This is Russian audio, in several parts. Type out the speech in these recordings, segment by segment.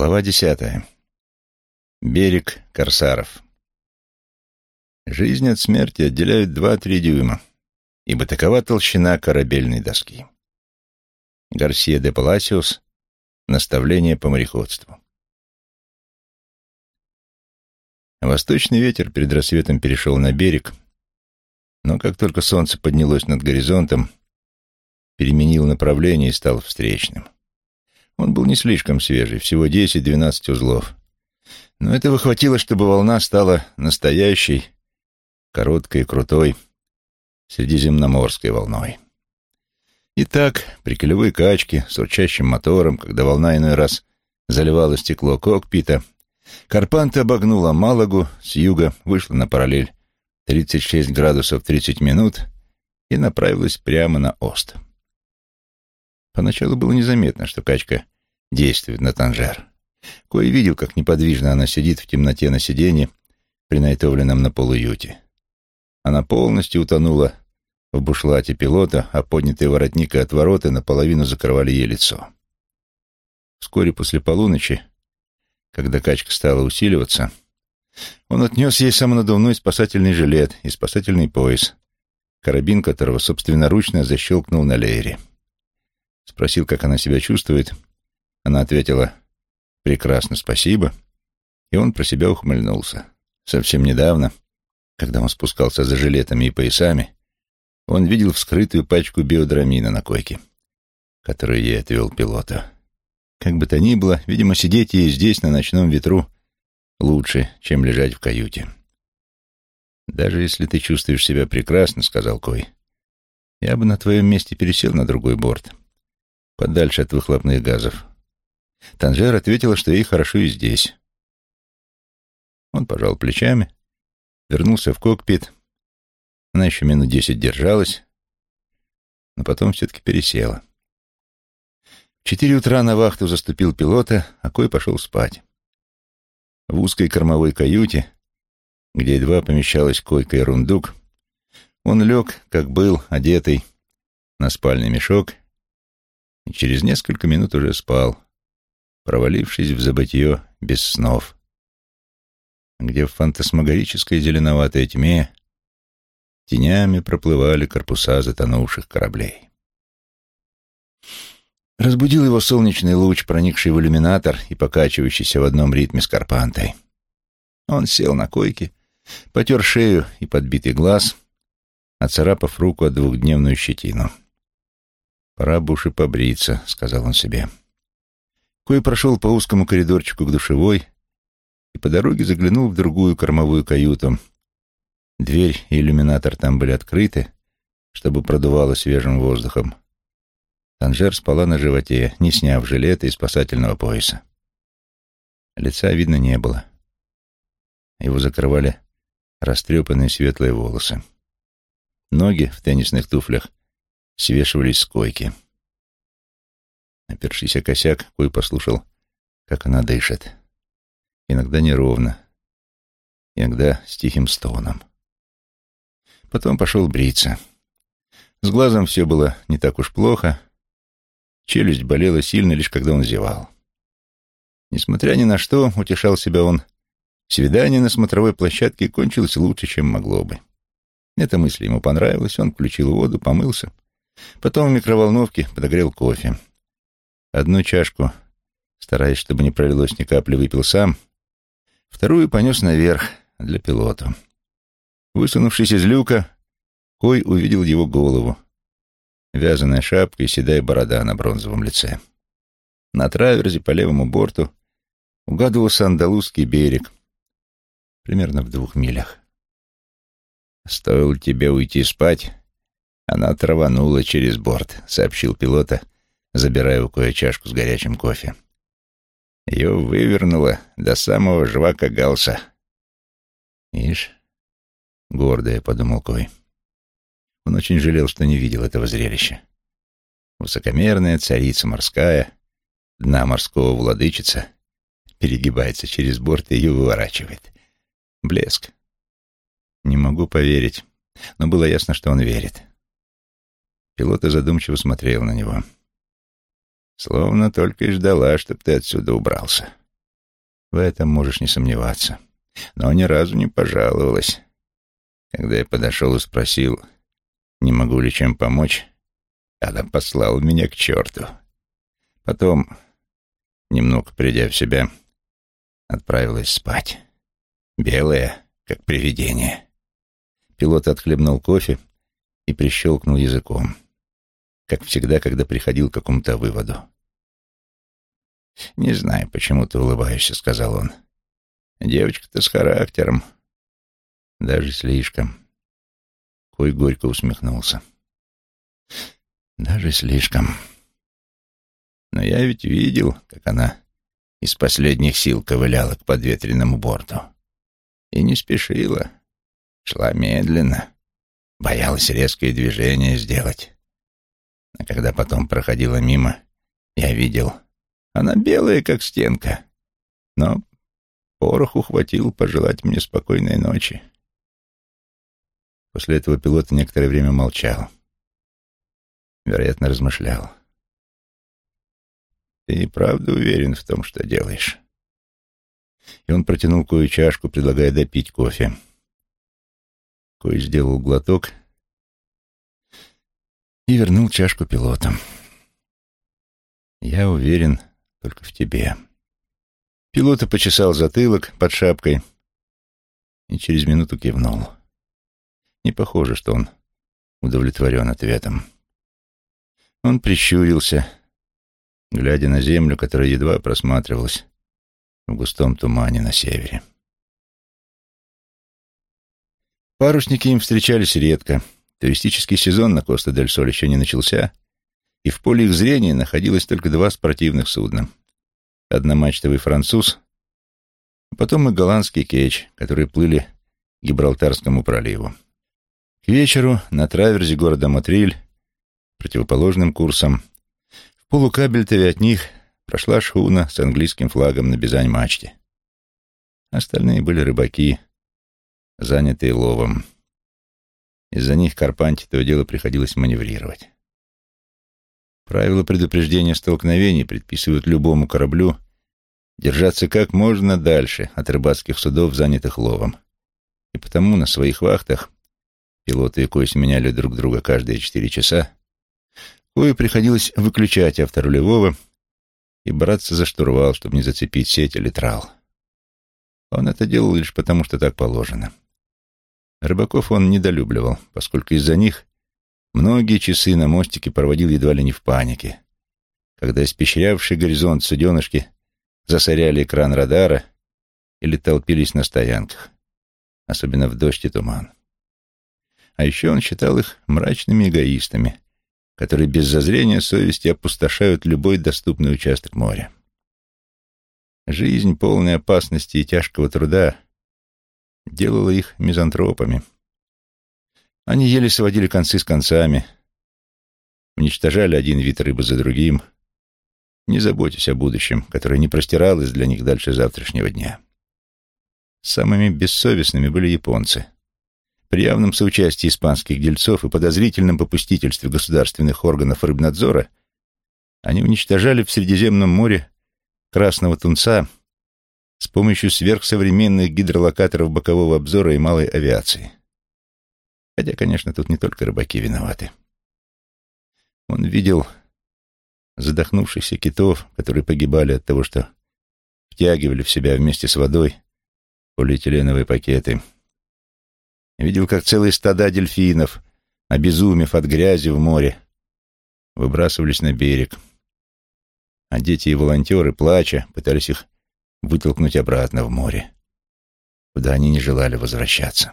Глава десятая. Берег Корсаров. Жизнь от смерти отделяют два-три дюйма, ибо такова толщина корабельной доски. Гарсия де Паласиус. Наставление по мореходству. Восточный ветер перед рассветом перешел на берег, но как только солнце поднялось над горизонтом, переменил направление и стал встречным. Он был не слишком свежий, всего 10-12 узлов. Но этого хватило, чтобы волна стала настоящей, короткой и крутой, средиземноморской волной. Итак, при колевой качке с урчащим мотором, когда волна иной раз заливала стекло кокпита, Карпанта обогнула Малагу с юга, вышла на параллель 36 градусов 30 минут и направилась прямо на Ост. Поначалу было незаметно, что качка действует на Танжер. Кой видел, как неподвижно она сидит в темноте на сиденье, принайтовленном на полуюте. Она полностью утонула в бушлате пилота, а поднятые воротник и отвороты наполовину закрывали ей лицо. Вскоре после полуночи, когда качка стала усиливаться, он отнес ей самонадувной спасательный жилет и спасательный пояс, карабин которого собственноручно защелкнул на леере. Спросил, как она себя чувствует — она ответила «Прекрасно, спасибо», и он про себя ухмыльнулся. Совсем недавно, когда он спускался за жилетами и поясами, он видел вскрытую пачку биодрамина на койке, которую ей отвел пилота. Как бы то ни было, видимо, сидеть ей здесь на ночном ветру лучше, чем лежать в каюте. «Даже если ты чувствуешь себя прекрасно», — сказал Кой, — «я бы на твоем месте пересел на другой борт, подальше от выхлопных газов. Танжер ответила, что ей хорошо и здесь. Он пожал плечами, вернулся в кокпит. Она еще минут десять держалась, но потом все-таки пересела. В четыре утра на вахту заступил пилота, а Кой пошел спать. В узкой кормовой каюте, где едва помещалась койка и рундук, он лег, как был, одетый, на спальный мешок, и через несколько минут уже спал, провалившись в забытье без снов, где в фантасмагорической зеленоватой тьме тенями проплывали корпуса затонувших кораблей. Разбудил его солнечный луч, проникший в иллюминатор и покачивающийся в одном ритме с Карпантой. Он сел на койке, потер шею и подбитый глаз, оцарапав руку от двухдневную щетину. «Пора бы уж и побриться», — сказал он себе. — Кой прошел по узкому коридорчику к душевой и по дороге заглянул в другую кормовую каюту. Дверь и иллюминатор там были открыты, чтобы продувало свежим воздухом. Танжер спала на животе, не сняв жилета и спасательного пояса. Лица видно не было. Его закрывали растрепанные светлые волосы. Ноги в теннисных туфлях свешивались с койки. Опершись о косяк, Кой послушал, как она дышит. Иногда неровно, иногда с тихим стоном. Потом пошел бриться. С глазом все было не так уж плохо. Челюсть болела сильно, лишь когда он зевал. Несмотря ни на что, утешал себя он, свидание на смотровой площадке кончилось лучше, чем могло бы. Эта мысль ему понравилась, он включил воду, помылся. Потом в микроволновке подогрел кофе. Одну чашку, стараясь, чтобы не пролилось ни капли, выпил сам, вторую понес наверх для пилота. Высунувшись из люка, Кой увидел его голову, вязаная шапка и седая борода на бронзовом лице. На траверзе по левому борту угадывался Андалузский берег, примерно в двух милях. «Стоило тебе уйти спать, она траванула через борт», — сообщил пилота, забирая у Коя чашку с горячим кофе. Ее вывернуло до самого жвака Галса. «Ишь, гордая», — подумал Кой. Он очень жалел, что не видел этого зрелища. Высокомерная царица морская, дна морского владычица, перегибается через борт и ее выворачивает. Блеск. Не могу поверить, но было ясно, что он верит. Пилот задумчиво смотрел на него. — Словно только и ждала, чтоб ты отсюда убрался. В этом можешь не сомневаться. Но ни разу не пожаловалась. Когда я подошел и спросил, не могу ли чем помочь, она послала меня к черту. Потом, немного придя в себя, отправилась спать. Белая, как привидение. Пилот отхлебнул кофе и прищелкнул языком, как всегда, когда приходил к какому-то выводу. «Не знаю, почему ты улыбаешься», — сказал он. «Девочка-то с характером. Даже слишком». Кой горько усмехнулся. «Даже слишком. Но я ведь видел, как она из последних сил ковыляла к подветренному борту. И не спешила. Шла медленно. Боялась резкое движение сделать. А когда потом проходила мимо, я видел, она белая, как стенка. Но пороху хватил пожелать мне спокойной ночи. После этого пилот некоторое время молчал. Вероятно, размышлял. «Ты правда уверен в том, что делаешь?» И он протянул Кою чашку, предлагая допить кофе. Кой сделал глоток и вернул чашку пилотам. «Я уверен только в тебе». Пилота почесал затылок под шапкой и через минуту кивнул. Не похоже, что он удовлетворен ответом. Он прищурился, глядя на землю, которая едва просматривалась в густом тумане на севере. Парусники им встречались редко. Туристический сезон на Коста-дель-Соль еще не начался, и в поле их зрения находилось только два спортивных судна. Одномачтовый француз, а потом и голландский кетч, которые плыли к Гибралтарскому проливу. К вечеру на траверзе города Матриль, противоположным курсом, в полукабельтове от них прошла шхуна с английским флагом на бизань-мачте. Остальные были рыбаки, занятые ловом. Из-за них Карпанте то дело приходилось маневрировать. Правила предупреждения столкновений предписывают любому кораблю держаться как можно дальше от рыбацких судов, занятых ловом. И потому на своих вахтах пилоты и Кой сменяли друг друга каждые четыре часа, Кою приходилось выключать авторулевого и браться за штурвал, чтобы не зацепить сеть или трал. Он это делал лишь потому, что так положено. Рыбаков он недолюбливал, поскольку из-за них многие часы на мостике проводил едва ли не в панике, когда испещрявший горизонт суденышки засоряли экран радара или толпились на стоянках, особенно в дождь и туман. А еще он считал их мрачными эгоистами, которые без зазрения совести опустошают любой доступный участок моря. Жизнь, полная опасности и тяжкого труда, делало их мизантропами. Они еле сводили концы с концами, уничтожали один вид рыбы за другим, не заботясь о будущем, которое не простиралось для них дальше завтрашнего дня. Самыми бессовестными были японцы. При явном соучастии испанских дельцов и подозрительном попустительстве государственных органов рыбнадзора они уничтожали в Средиземном море красного тунца с помощью сверхсовременных гидролокаторов бокового обзора и малой авиации. Хотя, конечно, тут не только рыбаки виноваты. Он видел задохнувшихся китов, которые погибали от того, что втягивали в себя вместе с водой полиэтиленовые пакеты. Видел, как целые стада дельфинов, обезумев от грязи в море, выбрасывались на берег. А дети и волонтеры, плача, пытались их вытолкнуть обратно в море, куда они не желали возвращаться.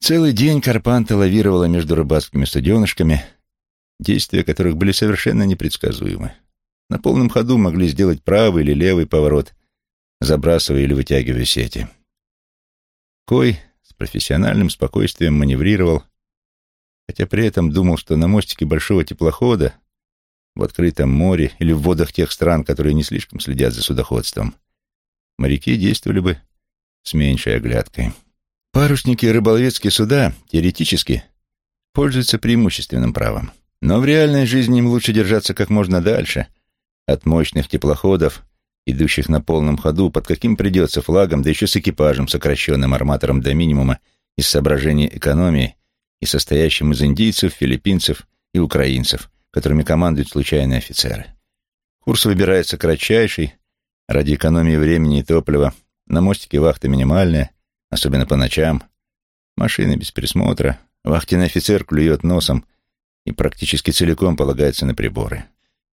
Целый день Карпанта лавировала между рыбацкими суденышками, действия которых были совершенно непредсказуемы. На полном ходу могли сделать правый или левый поворот, забрасывая или вытягивая сети. Кой с профессиональным спокойствием маневрировал, хотя при этом думал, что на мостике большого теплохода в открытом море или в водах тех стран, которые не слишком следят за судоходством, моряки действовали бы с меньшей оглядкой. Парусники и рыболовецкие суда теоретически пользуются преимущественным правом, но в реальной жизни им лучше держаться как можно дальше от мощных теплоходов идущих на полном ходу, под каким придется флагом, да еще с экипажем, сокращенным арматором до минимума из соображений экономии и состоящим из индийцев, филиппинцев и украинцев, которыми командуют случайные офицеры. Курс выбирается кратчайший, ради экономии времени и топлива, на мостике вахта минимальная, особенно по ночам, машины без присмотра, вахтенный офицер клюет носом и практически целиком полагается на приборы.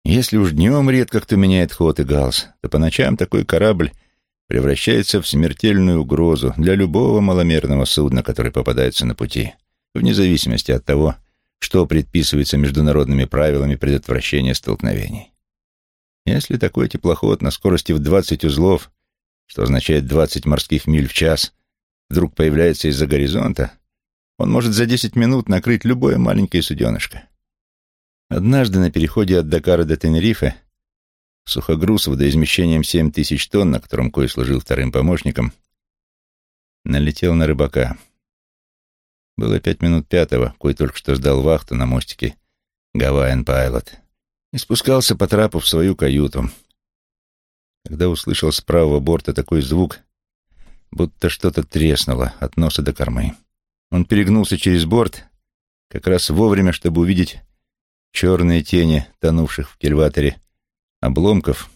Если уж днем редко кто меняет ход и галс, то по ночам такой корабль превращается в смертельную угрозу для любого маломерного судна, которое попадается на пути, вне зависимости от того, что предписывается международными правилами предотвращения столкновений. Если такой теплоход на скорости в 20 узлов, что означает 20 морских миль в час, вдруг появляется из-за горизонта, он может за 10 минут накрыть любое маленькое суденышко. Однажды на переходе от Дакара до Тенерифе сухогруз водоизмещением 7 тысяч тонн, на котором Кой служил вторым помощником, налетел на рыбака. Было пять минут пятого, Кой только что сдал вахту на мостике Гавайен Пайлот и спускался по трапу в свою каюту. Когда услышал с правого борта такой звук, будто что-то треснуло от носа до кормы. Он перегнулся через борт, как раз вовремя, чтобы увидеть черные тени тонувших в кельваторе обломков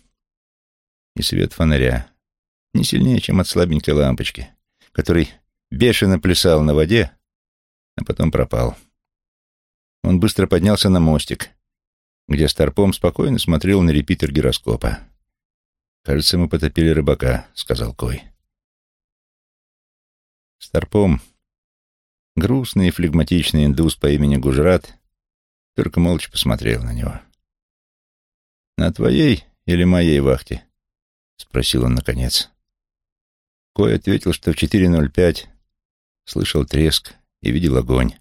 и свет фонаря, не сильнее, чем от слабенькой лампочки, который бешено плясал на воде, а потом пропал. Он быстро поднялся на мостик, где Старпом спокойно смотрел на репитер гироскопа. «Кажется, мы потопили рыбака», — сказал Кой. Старпом, грустный и флегматичный индус по имени Гужрат, только молча посмотрел на него. «На твоей или моей вахте?» — спросил он наконец. Кой ответил, что в 4.05 слышал треск и видел огонь,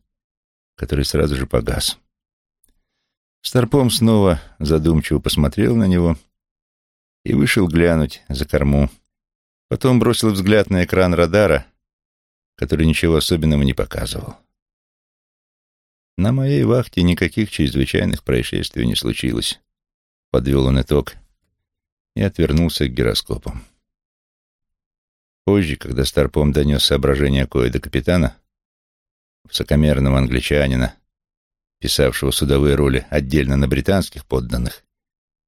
который сразу же погас. Старпом снова задумчиво посмотрел на него и вышел глянуть за корму. Потом бросил взгляд на экран радара, который ничего особенного не показывал. На моей вахте никаких чрезвычайных происшествий не случилось. Подвел он итог и отвернулся к гироскопу. Позже, когда Старпом донес соображения Коя до капитана, высокомерного англичанина, писавшего судовые роли отдельно на британских подданных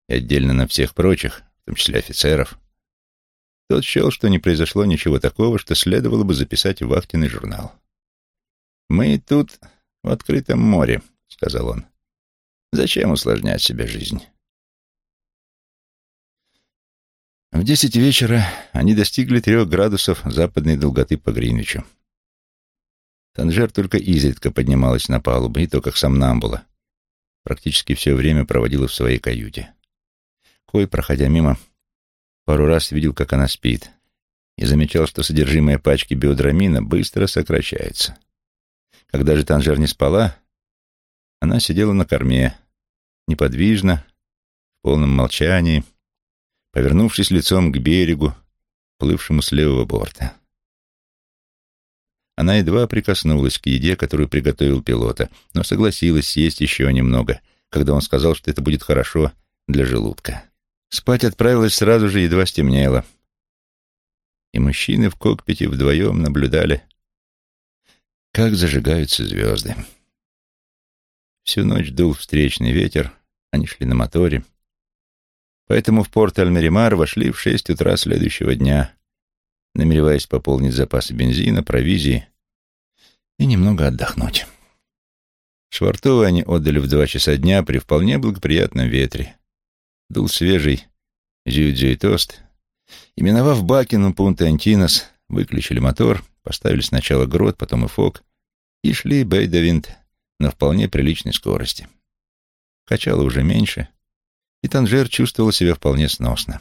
и отдельно на всех прочих, в том числе офицеров, тот счел, что не произошло ничего такого, что следовало бы записать в вахтенный журнал. «Мы тут в открытом море», — сказал он. «Зачем усложнять себе жизнь?» В десять вечера они достигли трех градусов западной долготы по Гринвичу. Танжер только изредка поднималась на палубу, и то как сомнамбула. Практически все время проводила в своей каюте. Кой, проходя мимо, пару раз видел, как она спит, и замечал, что содержимое пачки биодрамина быстро сокращается. Когда же Танжер не спала, она сидела на корме, неподвижно, в полном молчании, повернувшись лицом к берегу, плывшему с левого борта. Она едва прикоснулась к еде, которую приготовил пилота, но согласилась съесть еще немного, когда он сказал, что это будет хорошо для желудка. Спать отправилась сразу же, едва стемнело. И мужчины в кокпите вдвоем наблюдали, как зажигаются звезды. Всю ночь дул встречный ветер, они шли на моторе. Поэтому в порт Альмеримар вошли в шесть утра следующего дня, намереваясь пополнить запасы бензина, провизии и немного отдохнуть. Швартовы они отдали в два часа дня при вполне благоприятном ветре. Дул свежий зюдзю тост. И, миновав Бакину, Пунта Антинос, выключили мотор, поставили сначала грот, потом и фок, и шли Бейдавинт на вполне приличной скорости. Качало уже меньше, и Танжер чувствовал себя вполне сносно.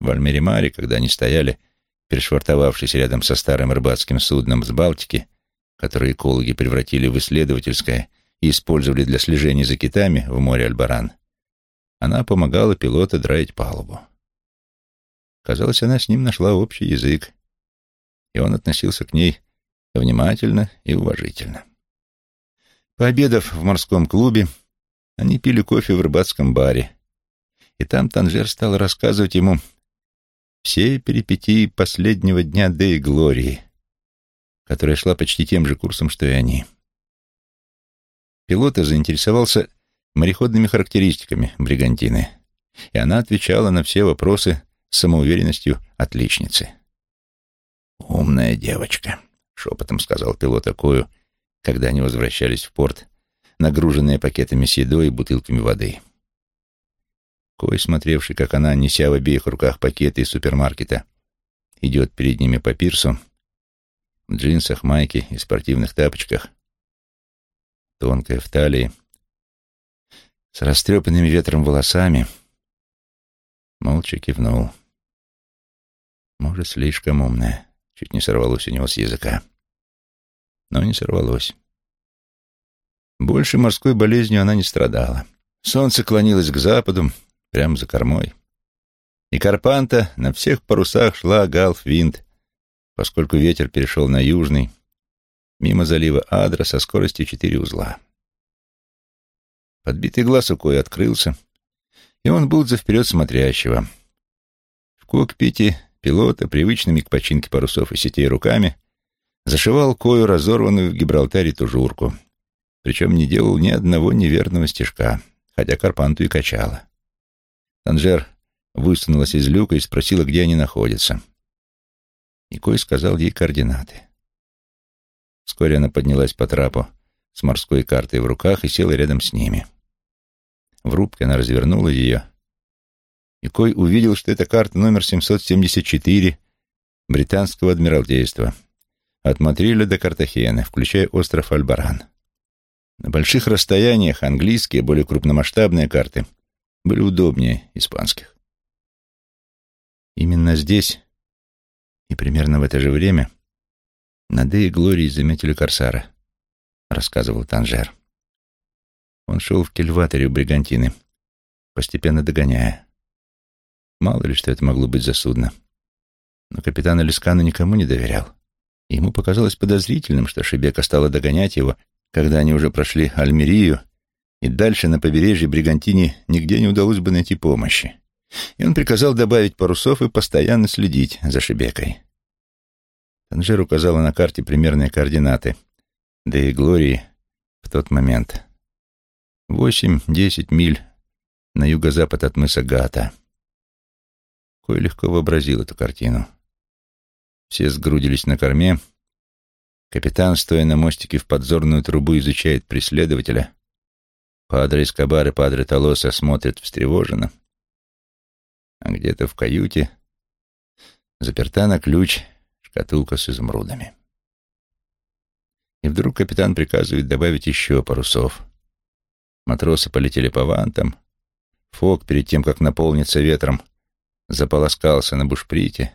В Альмеримаре, когда они стояли, перешвартовавшись рядом со старым рыбацким судном с Балтики, которое экологи превратили в исследовательское и использовали для слежения за китами в море Альбаран, она помогала пилоту драить палубу. Казалось, она с ним нашла общий язык, и он относился к ней внимательно и уважительно. Пообедав в морском клубе, они пили кофе в рыбацком баре, и там Танжер стал рассказывать ему все перипетии последнего дня Деи Глории, которая шла почти тем же курсом, что и они. Пилота заинтересовался мореходными характеристиками бригантины, и она отвечала на все вопросы с самоуверенностью отличницы. «Умная девочка», — шепотом сказал пилот Акою, когда они возвращались в порт, нагруженные пакетами с едой и бутылками воды. Кой, смотревший, как она, неся в обеих руках пакеты из супермаркета, идет перед ними по пирсу, в джинсах, майке и спортивных тапочках, тонкая в талии, с растрепанными ветром волосами, молча кивнул. Может, слишком умная. Чуть не сорвалось у него с языка. Но не сорвалось. Больше морской болезнью она не страдала. Солнце клонилось к западу, прямо за кормой. И Карпанта на всех парусах шла галф-винт, поскольку ветер перешел на южный, мимо залива Адра со скоростью четыре узла. Подбитый глаз у Кои открылся, и он был за вперед смотрящего. В кокпите пилота, привычными к починке парусов и сетей руками, зашивал Кою разорванную в Гибралтаре тужурку, причем не делал ни одного неверного стежка, хотя Карпанту и качало. Танжер высунулась из люка и спросила, где они находятся. И Кой сказал ей координаты. Вскоре она поднялась по трапу с морской картой в руках и села рядом с ними. В рубке она развернула ее, и Кой увидел, что это карта номер 774 британского адмиралтейства от Матриля до Картахены, включая остров Альбаран. На больших расстояниях английские, более крупномасштабные карты были удобнее испанских. Именно здесь и примерно в это же время Наде и Глории заметили Корсара, рассказывал Танжер. Он шел в кельваторе у бригантины, постепенно догоняя. Мало ли, что это могло быть за судно. Но капитан Элискана никому не доверял. Ему показалось подозрительным, что Шебека стала догонять его, когда они уже прошли Альмерию, и дальше на побережье Бригантине нигде не удалось бы найти помощи. И он приказал добавить парусов и постоянно следить за Шебекой. Танжер указала на карте примерные координаты, да и Глории в тот момент. Восемь-десять миль на юго-запад от мыса Гата. Кой легко вообразил эту картину. Все сгрудились на корме. Капитан, стоя на мостике в подзорную трубу, изучает преследователя. Падре Эскобар и Падре Толоса смотрят встревоженно. А где-то в каюте заперта на ключ шкатулка с изумрудами. И вдруг капитан приказывает добавить еще парусов. Матросы полетели по вантам. Фок, перед тем, как наполниться ветром, заполоскался на бушприте.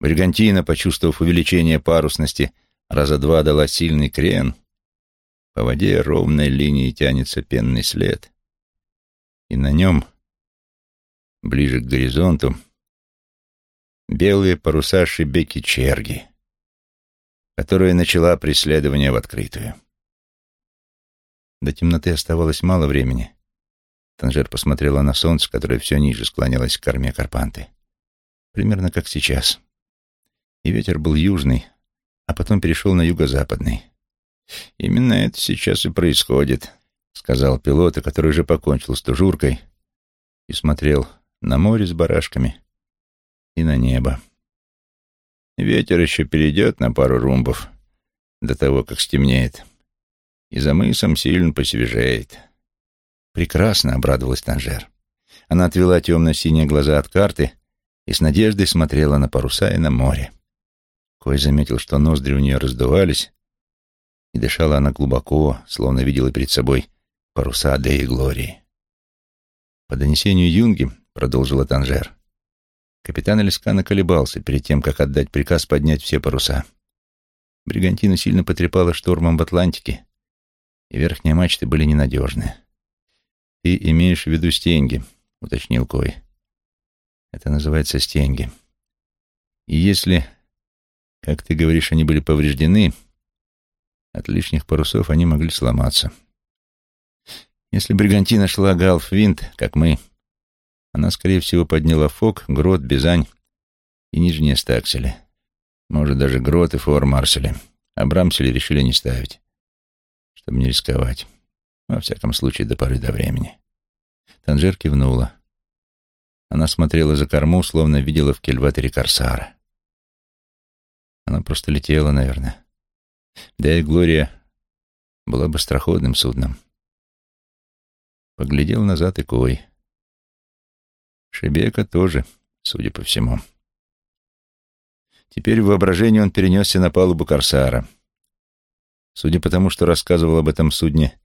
Бригантина, почувствовав увеличение парусности, раза два дала сильный крен. По воде ровной линией тянется пенный след. И на нем, ближе к горизонту, белые паруса Шибеки Черги, которая начала преследование в открытую. До темноты оставалось мало времени. Танжер посмотрела на солнце, которое все ниже склонялось к корме Карпанты. Примерно как сейчас. И ветер был южный, а потом перешел на юго-западный. «Именно это сейчас и происходит», — сказал пилот, который уже покончил с тужуркой и смотрел на море с барашками и на небо. Ветер еще перейдет на пару румбов до того, как стемнеет, и за мысом сильно посвежеет. Прекрасно, — обрадовалась Танжер. Она отвела темно-синие глаза от карты и с надеждой смотрела на паруса и на море. Кой заметил, что ноздри у нее раздувались, и дышала она глубоко, словно видела перед собой паруса Деи Глории. По донесению Юнги, — продолжила Танжер, — Капитан Элискана колебался перед тем, как отдать приказ поднять все паруса. Бригантину сильно потрепало штормом в Атлантике, и верхние мачты были ненадежны. «Ты имеешь в виду стенги», — уточнил Кой. «Это называется стенги. И если, как ты говоришь, они были повреждены, от лишних парусов они могли сломаться. Если бригантина шла галф-винт, как мы, она, скорее всего, подняла фок, грот, бизань и нижние стаксели. Может, даже грот и фор-марсели. А брамсели решили не ставить, чтобы не рисковать. Во всяком случае, до поры до времени. Танжер кивнула. Она смотрела за корму, словно видела в кельваторе корсара. Она просто летела, наверное. Да и Глория была бы быстроходным судном. Поглядел назад и Кой. Шебека тоже, судя по всему. Теперь в воображении он перенесся на палубу Корсара. Судя по тому, что рассказывал об этом судне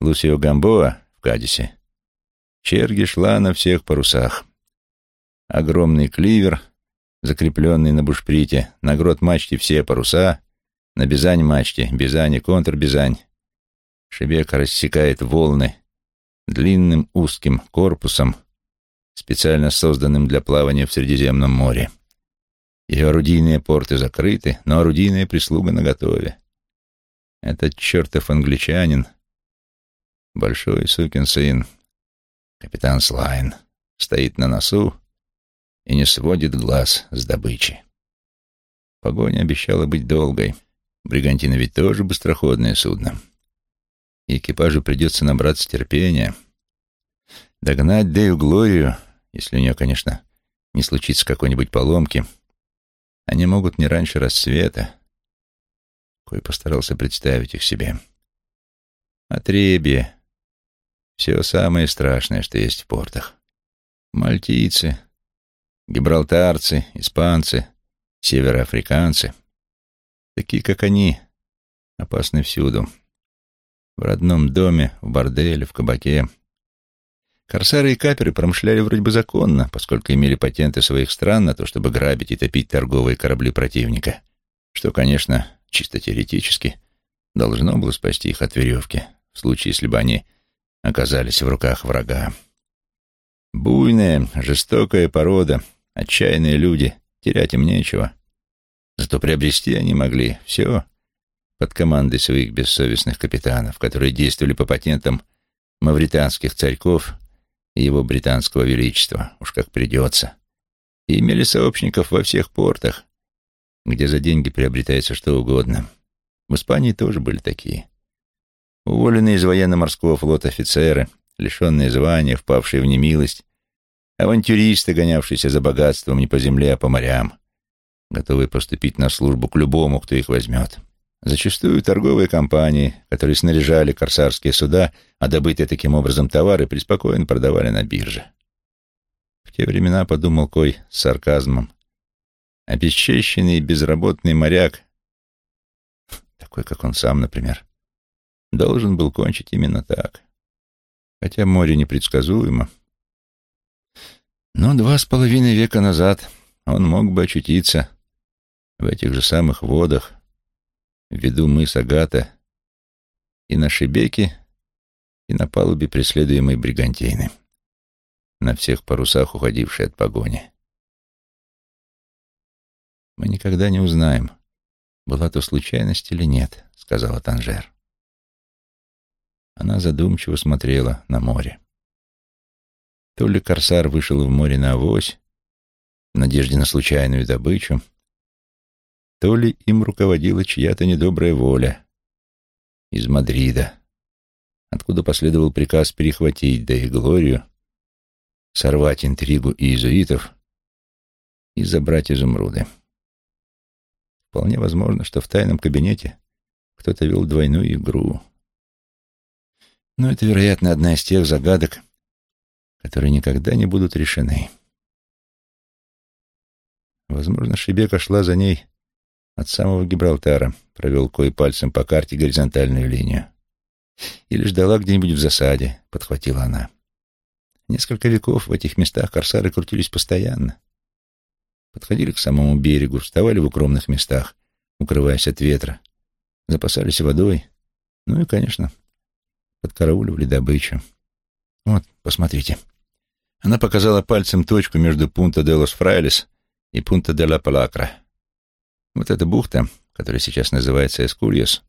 Лусио Гамбоа в Кадисе, черги шла на всех парусах. Огромный кливер, закрепленный на бушприте, на грот мачте все паруса, на бизань мачте, бизань и контрбизань. Шебека рассекает волны длинным узким корпусом, специально созданным для плавания в Средиземном море. Ее орудийные порты закрыты, но орудийная прислуга наготове. Этот чертов англичанин, большой сукин сын, капитан Слайн, стоит на носу и не сводит глаз с добычи. Погоня обещала быть долгой. Бригантина ведь тоже быстроходное судно. И экипажу придется набраться терпения. Догнать Дэю Глорию, если у нее, конечно, не случится какой-нибудь поломки — они могут не раньше рассвета. Кой постарался представить их себе. Отребье. Все самое страшное, что есть в портах. Мальтийцы, гибралтарцы, испанцы, североафриканцы. Такие, как они, опасны всюду. В родном доме, в борделе, в кабаке — Корсары и каперы промышляли вроде бы законно, поскольку имели патенты своих стран на то, чтобы грабить и топить торговые корабли противника, что, конечно, чисто теоретически, должно было спасти их от веревки, в случае, если бы они оказались в руках врага. Буйная, жестокая порода, отчаянные люди, терять им нечего. Зато приобрести они могли все под командой своих бессовестных капитанов, которые действовали по патентам мавританских царьков и его британского величества, уж как придется, и имели сообщников во всех портах, где за деньги приобретается что угодно. В Испании тоже были такие. Уволенные из военно-морского флота офицеры, лишенные звания, впавшие в немилость, авантюристы, гонявшиеся за богатством не по земле, а по морям, готовые поступить на службу к любому, кто их возьмет. Зачастую торговые компании, которые снаряжали корсарские суда, а добытые таким образом товары преспокойно продавали на бирже. В те времена, подумал Кой с сарказмом, обесчещенный безработный моряк, такой, как он сам, например, должен был кончить именно так. Хотя море непредсказуемо. Но два с половиной века назад он мог бы очутиться в этих же самых водах, в виду мыс Агата, и на Шебеке, и на палубе преследуемой бригантейны, на всех парусах, уходившей от погони. «Мы никогда не узнаем, была то случайность или нет», — сказала Танжер. Она задумчиво смотрела на море. То ли корсар вышел в море на авось, в надежде на случайную добычу, то ли им руководила чья-то недобрая воля из Мадрида, откуда последовал приказ перехватить да и Глорию, сорвать интригу иезуитов и забрать изумруды. Вполне возможно, что в тайном кабинете кто-то вел двойную игру. Но это, вероятно, одна из тех загадок, которые никогда не будут решены. Возможно, Шебека шла за ней от самого Гибралтара провел кое пальцем по карте горизонтальную линию. Или ждала где-нибудь в засаде, подхватила она. Несколько веков в этих местах корсары крутились постоянно. Подходили к самому берегу, вставали в укромных местах, укрываясь от ветра, запасались водой, ну и, конечно, подкарауливали добычу. Вот, посмотрите. Она показала пальцем точку между Пунта де лос Фрайлес и Пунта де ла Палакра. Вот эта бухта, которая сейчас называется Эскульос,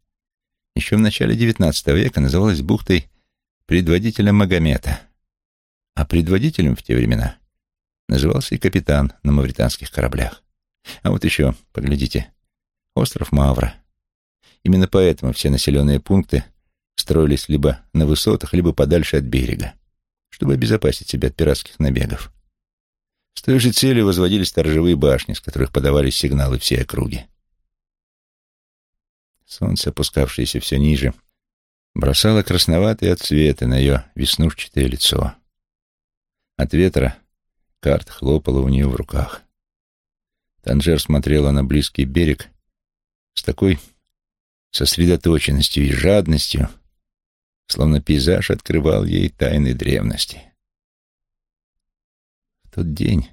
еще в начале XIX века называлась бухтой предводителя Магомета, а предводителем в те времена назывался и капитан на мавританских кораблях. А вот еще, поглядите, остров Мавра. Именно поэтому все населенные пункты строились либо на высотах, либо подальше от берега, чтобы обезопасить себя от пиратских набегов. С той же целью возводились сторожевые башни, с которых подавались сигналы всей округи. Солнце, опускавшееся все ниже, бросало красноватые отцветы на ее веснушчатое лицо. От ветра карт хлопала у нее в руках. Танжер смотрела на близкий берег с такой сосредоточенностью и жадностью, словно пейзаж открывал ей тайны древности. Тот день,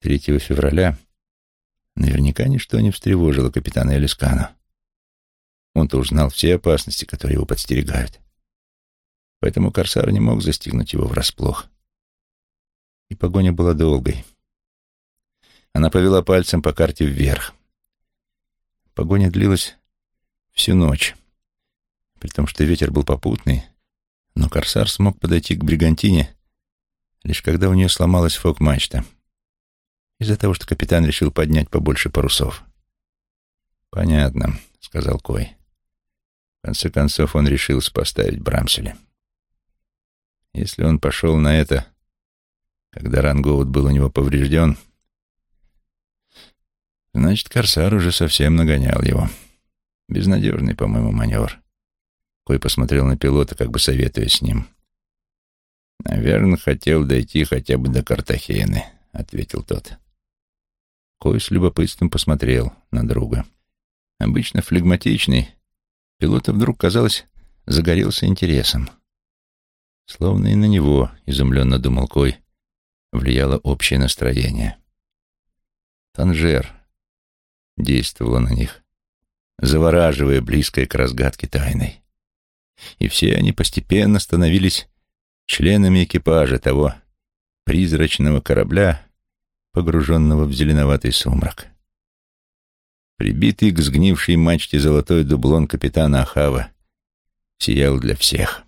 3 февраля, наверняка ничто не встревожило капитана Элискана. Он-то уж знал все опасности, которые его подстерегают. Поэтому Корсар не мог застигнуть его врасплох. И погоня была долгой. Она повела пальцем по карте вверх. Погоня длилась всю ночь, при том, что ветер был попутный, но Корсар смог подойти к Бригантине лишь когда у нее сломалась фок-мачта, из-за того, что капитан решил поднять побольше парусов. «Понятно», — сказал Кой. В конце концов, он решился поставить Брамселе. Если он пошел на это, когда Рангоут был у него поврежден, значит, Корсар уже совсем нагонял его. Безнадежный, по-моему, маневр. Кой посмотрел на пилота, как бы советуясь с ним. «Наверное, хотел дойти хотя бы до Картахены», — ответил тот. Кой с любопытством посмотрел на друга. Обычно флегматичный, пилота вдруг, казалось, загорелся интересом. Словно и на него, изумленно думал Кой, влияло общее настроение. Танжер действовала на них, завораживая близкой к разгадке тайной. И все они постепенно становились членами экипажа того призрачного корабля, погруженного в зеленоватый сумрак. Прибитый к сгнившей мачте золотой дублон капитана Ахава сиял для всех.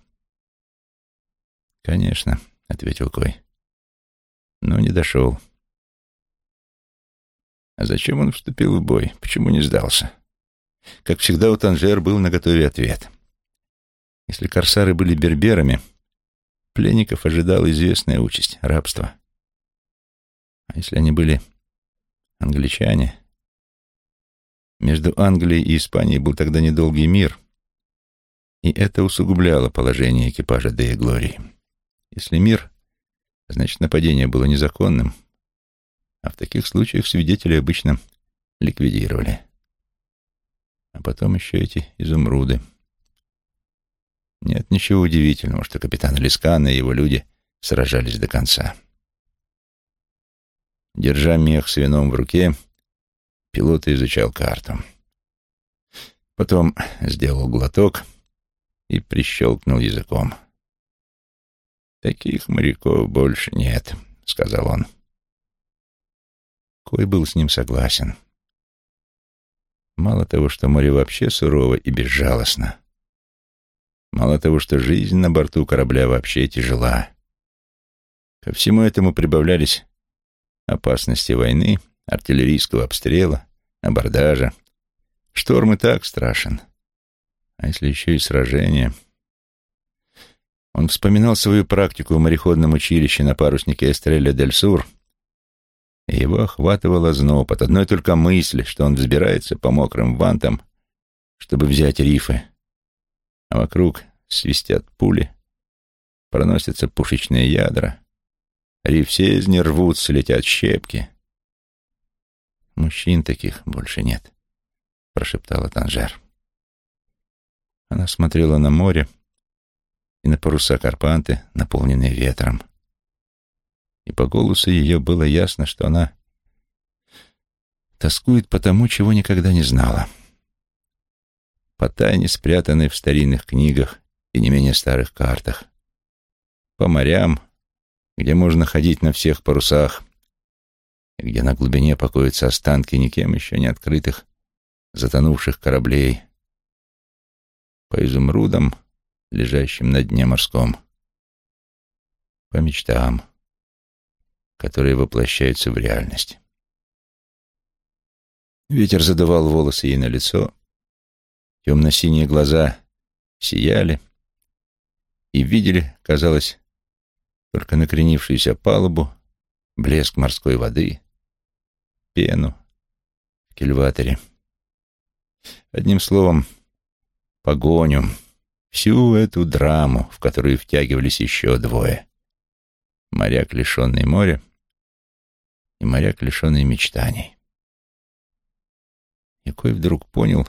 «Конечно», — ответил Кой. «Но не дошел». А зачем он вступил в бой? Почему не сдался? Как всегда, у Танжер был наготове ответ. Если корсары были берберами, пленников ожидала известная участь — рабство. А если они были англичане, между Англией и Испанией был тогда недолгий мир, и это усугубляло положение экипажа Дея Глории. Если мир, значит, нападение было незаконным, а в таких случаях свидетелей обычно ликвидировали. А потом еще эти изумруды. Нет ничего удивительного, что капитан Лискан и его люди сражались до конца. Держа мех с вином в руке, Пилот изучал карту. Потом сделал глоток и прищелкнул языком. «Таких моряков больше нет», — сказал он. Кой был с ним согласен. Мало того, что море вообще сурово и безжалостно. Мало того, что жизнь на борту корабля вообще тяжела. Ко всему этому прибавлялись опасности войны — артиллерийского обстрела, абордажа. Шторм и так страшен. А если еще и сражение? Он вспоминал свою практику в мореходном училище на паруснике Эстреля дель Сур, и его охватывало зноб от одной только мысли, что он взбирается по мокрым вантам, чтобы взять рифы, а вокруг свистят пули, проносятся пушечные ядра, рифсезни рвутся, летят щепки — Мужчин таких больше нет, прошептала Танжер. Она смотрела на море и на паруса Карпанты, наполненные ветром. И по голосу ее было ясно, что она тоскует по тому, чего никогда не знала. По тайне, спрятанной в старинных книгах и не менее старых картах. По морям, где можно ходить на всех парусах, где на глубине покоятся останки никем еще не открытых, затонувших кораблей, по изумрудам, лежащим на дне морском, по мечтам, которые воплощаются в реальность. Ветер задувал волосы ей на лицо, темно-синие глаза сияли, и видели, казалось, только накренившуюся палубу, блеск морской воды, пену в кильваторе. Одним словом, погоню, всю эту драму, в которую втягивались еще двое. Моряк, лишенный моря, и моряк, лишенный мечтаний. И кой вдруг понял,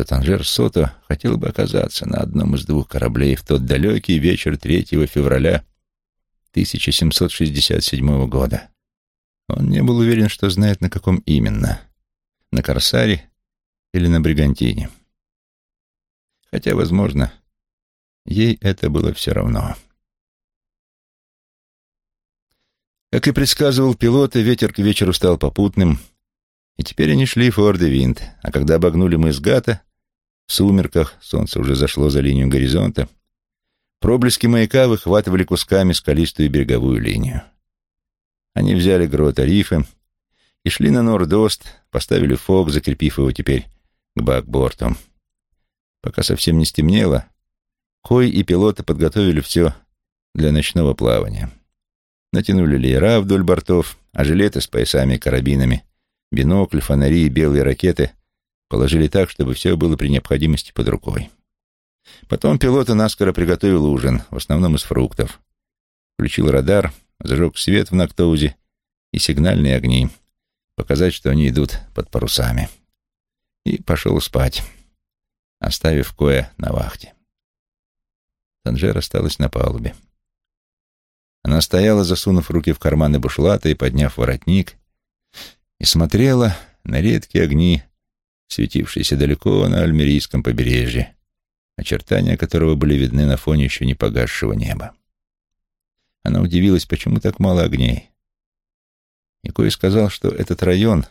что Танжер Сото хотел бы оказаться на одном из двух кораблей в тот далекий вечер 3 февраля 1767 года. Он не был уверен, что знает, на каком именно — на Корсаре или на Бригантине. Хотя, возможно, ей это было все равно. Как и предсказывал пилот, ветер к вечеру стал попутным, и теперь они шли форд винт, а когда обогнули мыс Гата, в сумерках, солнце уже зашло за линию горизонта, проблески маяка выхватывали кусками скалистую береговую линию. Они взяли грота рифы и шли на Нордост, поставили фок, закрепив его теперь к бакборту. Пока совсем не стемнело, Кой и пилоты подготовили все для ночного плавания. Натянули леера вдоль бортов, а жилеты с поясами и карабинами, бинокль, фонари и белые ракеты положили так, чтобы все было при необходимости под рукой. Потом пилоты наскоро приготовил ужин, в основном из фруктов. Включил радар, зажег свет в Нактоузе и сигнальные огни, показать, что они идут под парусами. И пошел спать, оставив Коя на вахте. Танжер осталась на палубе. Она стояла, засунув руки в карманы бушлата и подняв воротник, и смотрела на редкие огни, светившиеся далеко на Альмерийском побережье, очертания которого были видны на фоне еще не погасшего неба. Она удивилась, почему так мало огней. И кое сказал, что этот район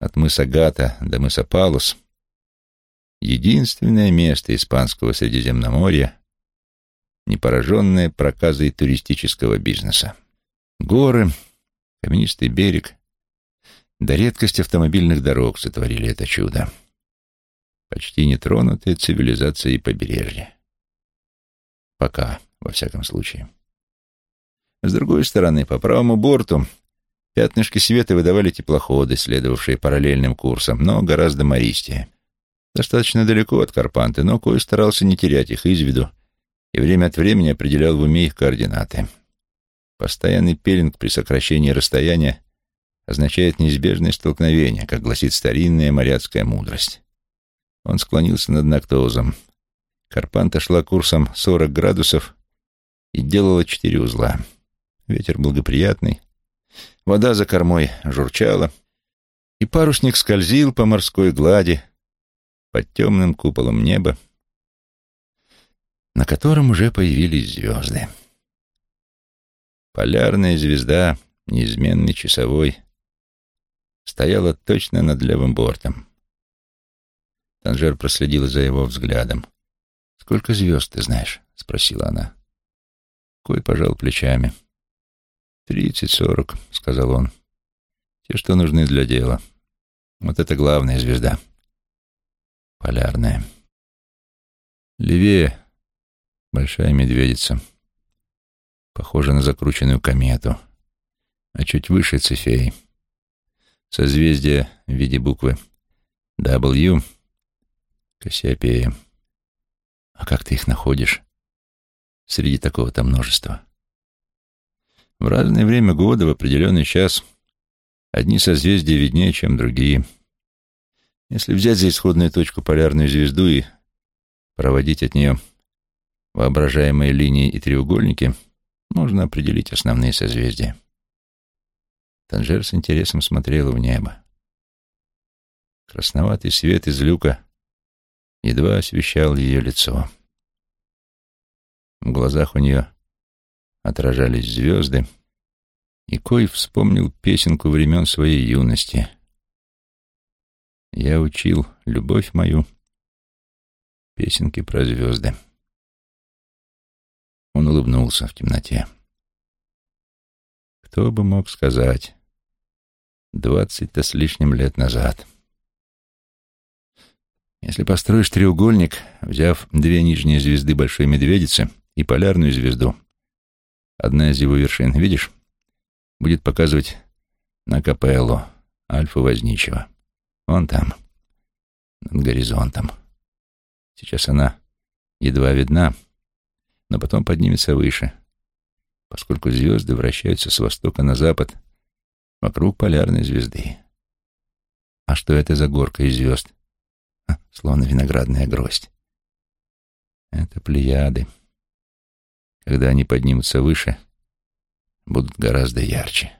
от мыса Гата до мыса Палус — единственное место испанского Средиземноморья, не пораженное проказой туристического бизнеса. Горы, каменистый берег, до редкости автомобильных дорог сотворили это чудо. Почти нетронутые цивилизацией побережья. Пока, во всяком случае. С другой стороны, по правому борту пятнышки света выдавали теплоходы, следовавшие параллельным курсом, но гораздо мористее. Достаточно далеко от Карпанты, но Кой старался не терять их из виду и время от времени определял в уме их координаты. Постоянный пелинг при сокращении расстояния означает неизбежное столкновение, как гласит старинная моряцкая мудрость. Он склонился над Нактоузом. Карпанта шла курсом 40 градусов и делала четыре узла. Ветер благоприятный, вода за кормой журчала, и парусник скользил по морской глади под темным куполом неба, на котором уже появились звезды. Полярная звезда, неизменный часовой, стояла точно над левым бортом. Танжер проследила за его взглядом. «Сколько звезд ты знаешь?» — спросила она. Кой пожал плечами. «Тридцать-сорок», — сказал он. «Те, что нужны для дела. Вот это главная звезда. Полярная. Левее Большая медведица. Похожа на закрученную комету. А чуть выше Цефей. Созвездие в виде буквы W. Кассиопея. А как ты их находишь? Среди такого-то множества. В разное время года, в определенный час, одни созвездия виднее, чем другие. Если взять за исходную точку полярную звезду и проводить от нее воображаемые линии и треугольники, можно определить основные созвездия. Танжер с интересом смотрела в небо. Красноватый свет из люка едва освещал ее лицо. В глазах у нее отражались звезды, и Кой вспомнил песенку времен своей юности. «Я учил любовь мою песенки про звезды». Он улыбнулся в темноте. Кто бы мог сказать, Двадцать-то с лишним лет назад. Если построишь треугольник, взяв две нижние звезды Большой Медведицы и полярную звезду, одна из его вершин, видишь, будет показывать на капеллу Альфа Возничего. Вон там, над горизонтом. Сейчас она едва видна, но потом поднимется выше, поскольку звезды вращаются с востока на запад вокруг полярной звезды. А что это за горка из звезд? А, словно виноградная гроздь. Это плеяды. Когда они поднимутся выше, будут гораздо ярче.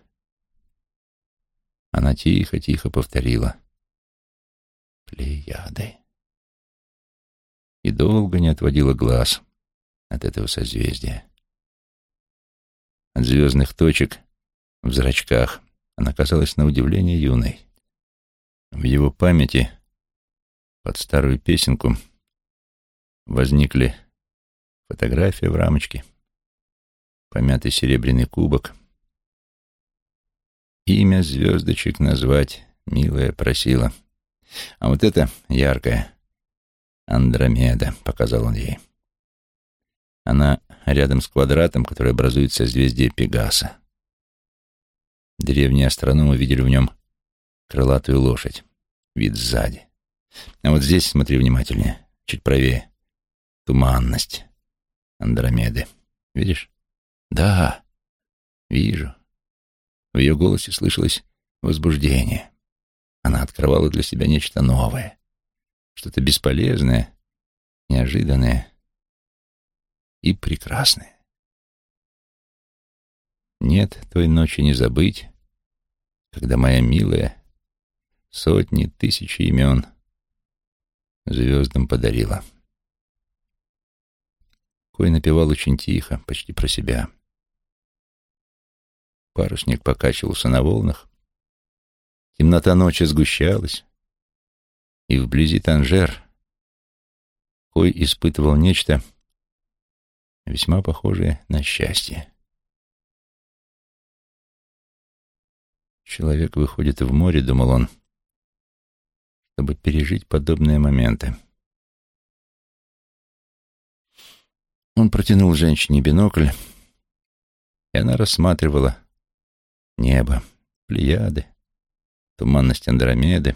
Она тихо-тихо повторила. Плеяды. И долго не отводила глаз от этого созвездия. От звездных точек в зрачках она казалась на удивление юной. В его памяти под старую песенку возникли фотография в рамочке, помятый серебряный кубок. Имя звездочек назвать милая просила. А вот это яркая Андромеда, показал он ей. Она рядом с квадратом, который образует созвездие Пегаса. Древние астрономы видели в нем крылатую лошадь, вид сзади. А вот здесь, смотри внимательнее, чуть правее, туманность Андромеды. Видишь? Да, вижу. В ее голосе слышалось возбуждение. Она открывала для себя нечто новое, что-то бесполезное, неожиданное и прекрасное. Нет той ночи не забыть, когда моя милая сотни, тысячи имен звездам подарила. Кой напевал очень тихо, почти про себя. Парусник покачивался на волнах. Темнота ночи сгущалась, и вблизи Танжер Кой испытывал нечто весьма похожее на счастье. Человек выходит в море, думал он, чтобы пережить подобные моменты. Он протянул женщине бинокль, и она рассматривала небо, плеяды, туманность Андромеды,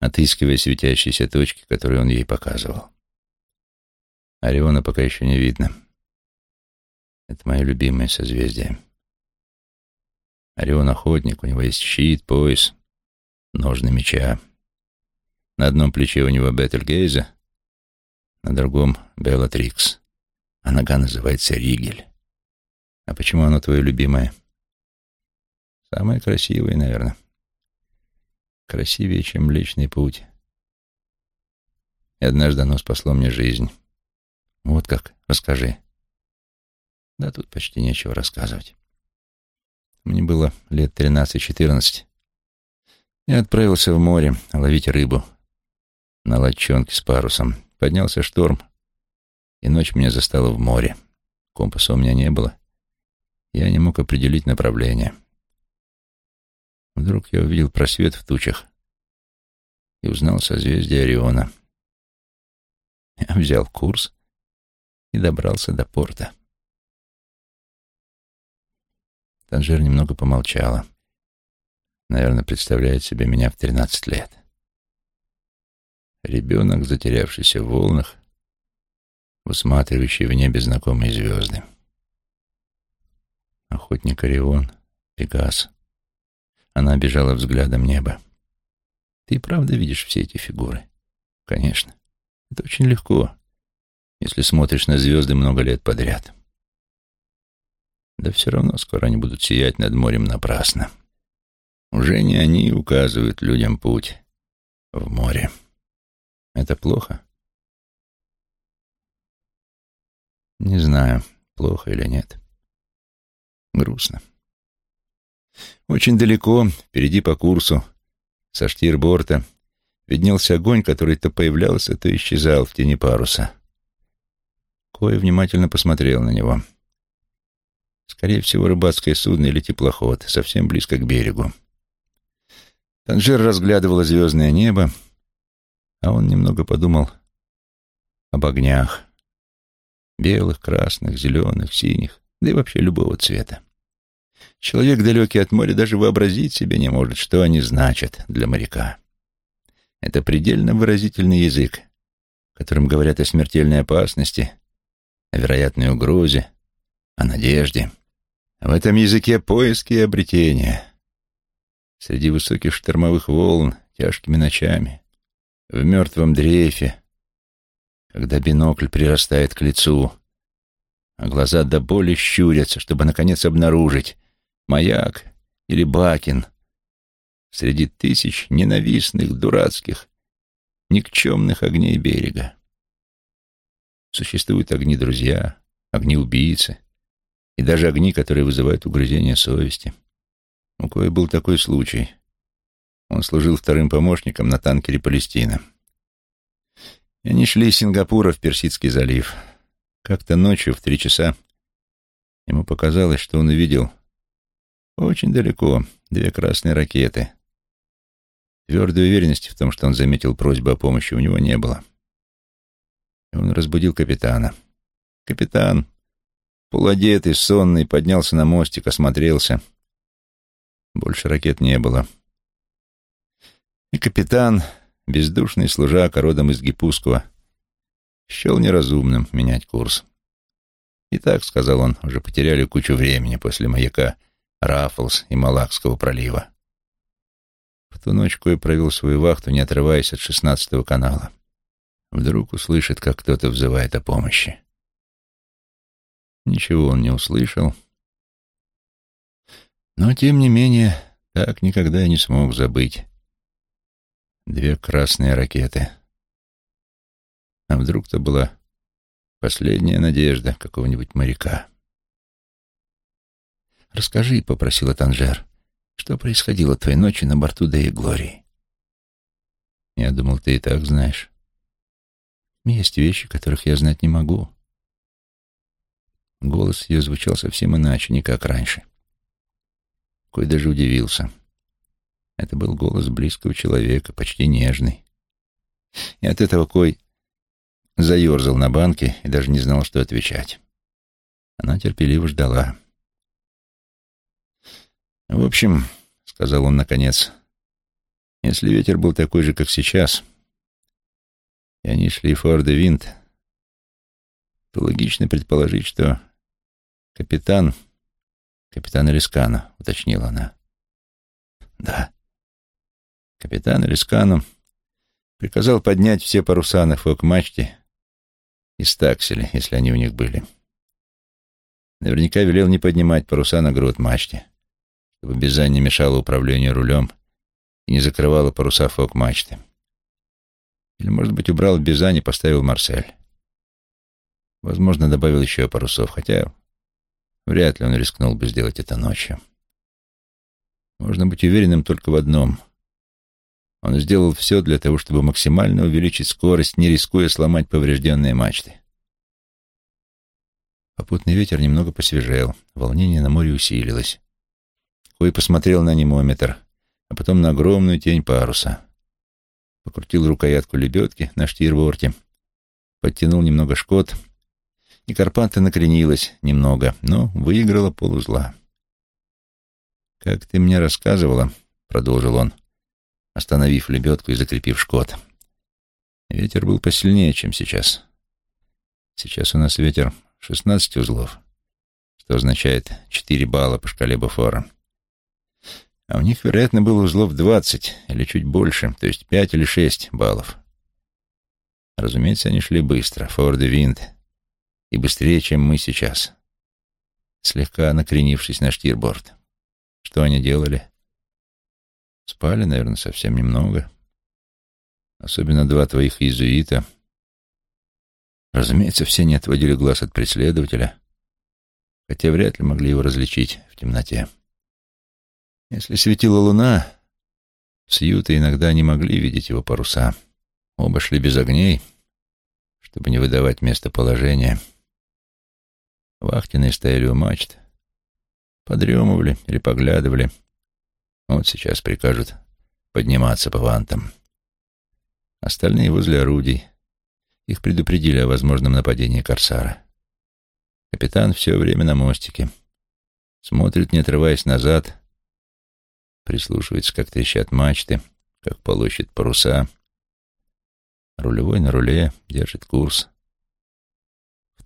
отыскивая светящиеся точки, которые он ей показывал. Ориона пока еще не видно. Это мое любимое созвездие. Орион охотник, у него есть щит, пояс, ножны меча. На одном плече у него Бетельгейза, на другом — Беллатрикс, а нога называется Ригель. А почему оно твое любимое? Самое красивое, наверное. Красивее, чем Млечный Путь. И однажды оно спасло мне жизнь. Вот как, расскажи. Да тут почти нечего рассказывать. Мне было лет тринадцать-четырнадцать. Я отправился в море ловить рыбу на лодчонке с парусом. Поднялся шторм, и ночь меня застала в море. Компаса у меня не было. Я не мог определить направление. Вдруг я увидел просвет в тучах и узнал созвездие Ориона. Я взял курс и добрался до порта. Танжер немного помолчала. Наверное, представляет себе меня в тринадцать лет. Ребенок, затерявшийся в волнах, усматривающий в небе знакомые звезды. Охотник Орион, Пегас. Она обижала взглядом небо. Ты правда видишь все эти фигуры? Конечно. Это очень легко, если смотришь на звезды много лет подряд. Да все равно скоро они будут сиять над морем напрасно. Уже не они указывают людям путь в море. Это плохо? Не знаю, плохо или нет. Грустно. Очень далеко, впереди по курсу, со штирборта, виднелся огонь, который то появлялся, то исчезал в тени паруса. Кой внимательно посмотрел на него — Скорее всего, рыбацкое судно или теплоход, совсем близко к берегу. Танжер разглядывала звездное небо, а он немного подумал об огнях. Белых, красных, зеленых, синих, да и вообще любого цвета. Человек, далекий от моря, даже вообразить себе не может, что они значат для моряка. Это предельно выразительный язык, которым говорят о смертельной опасности, о вероятной угрозе, о надежде. В этом языке поиски и обретения. Среди высоких штормовых волн, тяжкими ночами, в мертвом дрейфе, когда бинокль прирастает к лицу, а глаза до боли щурятся, чтобы, наконец, обнаружить маяк или бакин среди тысяч ненавистных, дурацких, никчемных огней берега. Существуют огни-друзья, огни-убийцы и даже огни, которые вызывают угрызение совести. У кое был такой случай. Он служил вторым помощником на танкере «Палестина». И они шли из Сингапура в Персидский залив. Как-то ночью в три часа ему показалось, что он увидел очень далеко две красные ракеты. Твердой уверенности в том, что он заметил просьбу о помощи, у него не было. И он разбудил капитана. Капитан, полуодетый, сонный, поднялся на мостик, осмотрелся. Больше ракет не было. И капитан бездушный служака родом из Гипускова, счел неразумным менять курс. «Итак», — сказал он, — «уже потеряли кучу времени после маяка Раффлс и Малакского пролива». В ту ночь Кой провел свою вахту, не отрываясь от шестнадцатого канала. Вдруг услышит, как кто-то взывает о помощи. Ничего он не услышал, но, тем не менее, так никогда и не смог забыть Две красные ракеты. А вдруг то была последняя надежда какого-нибудь моряка? «Расскажи», — попросила Танжер, — «что происходило той ночью на борту Деи Глории?» «Я думал, ты и так знаешь. Есть вещи, которых я знать не могу». Голос ее звучал совсем иначе, не как раньше. Кой даже удивился. Это был голос близкого человека, почти нежный. И от этого Кой заерзал на банке и даже не знал, что отвечать. Она терпеливо ждала. «В общем», — сказал он наконец, — «если ветер был такой же, как сейчас, и они шли форд винт, то логично предположить, что капитан, капитан Рискана, уточнила она. «Да», Капитан Рискану приказал поднять все паруса на фок-мачте и стакселе, если они у них были. Наверняка велел не поднимать паруса на грот мачте, чтобы Бизань не мешала управлению рулем и не закрывала паруса фок-мачты. Или, может быть, убрал Бизань и поставил Марсель. Возможно, добавил еще парусов, хотя вряд ли он рискнул бы сделать это ночью. Можно быть уверенным только в одном — он сделал все для того, чтобы максимально увеличить скорость, не рискуя сломать поврежденные мачты. Попутный ветер немного посвежел, волнение на море усилилось. Кой посмотрел на немометр, а потом на огромную тень паруса. Покрутил рукоятку лебедки на штирборте, подтянул немного шкот, и Карпанта накренилась немного, но выиграла полузла. «Как ты мне рассказывала», — продолжил он, — остановив лебедку и закрепив шкот. Ветер был посильнее, чем сейчас. Сейчас у нас ветер 16 узлов, что означает 4 балла по шкале Бофора. А у них, вероятно, было узлов 20 или чуть больше, то есть 5 или 6 баллов. Разумеется, они шли быстро, форд и винт, и быстрее, чем мы сейчас, слегка накренившись на штирборд. Что они делали? Спали, наверное, совсем немного. Особенно два твоих иезуита. Разумеется, все не отводили глаз от преследователя, хотя вряд ли могли его различить в темноте. Если светила луна, Сьюты иногда не могли видеть его паруса. Оба шли без огней, чтобы не выдавать местоположение. Вахтенные стояли у мачт, подремывали или поглядывали — вот сейчас прикажут подниматься по вантам. Остальные возле орудий. Их предупредили о возможном нападении корсара. Капитан все время на мостике. Смотрит, не отрываясь назад, прислушивается, как трещат мачты, как полощет паруса. Рулевой на руле, держит курс.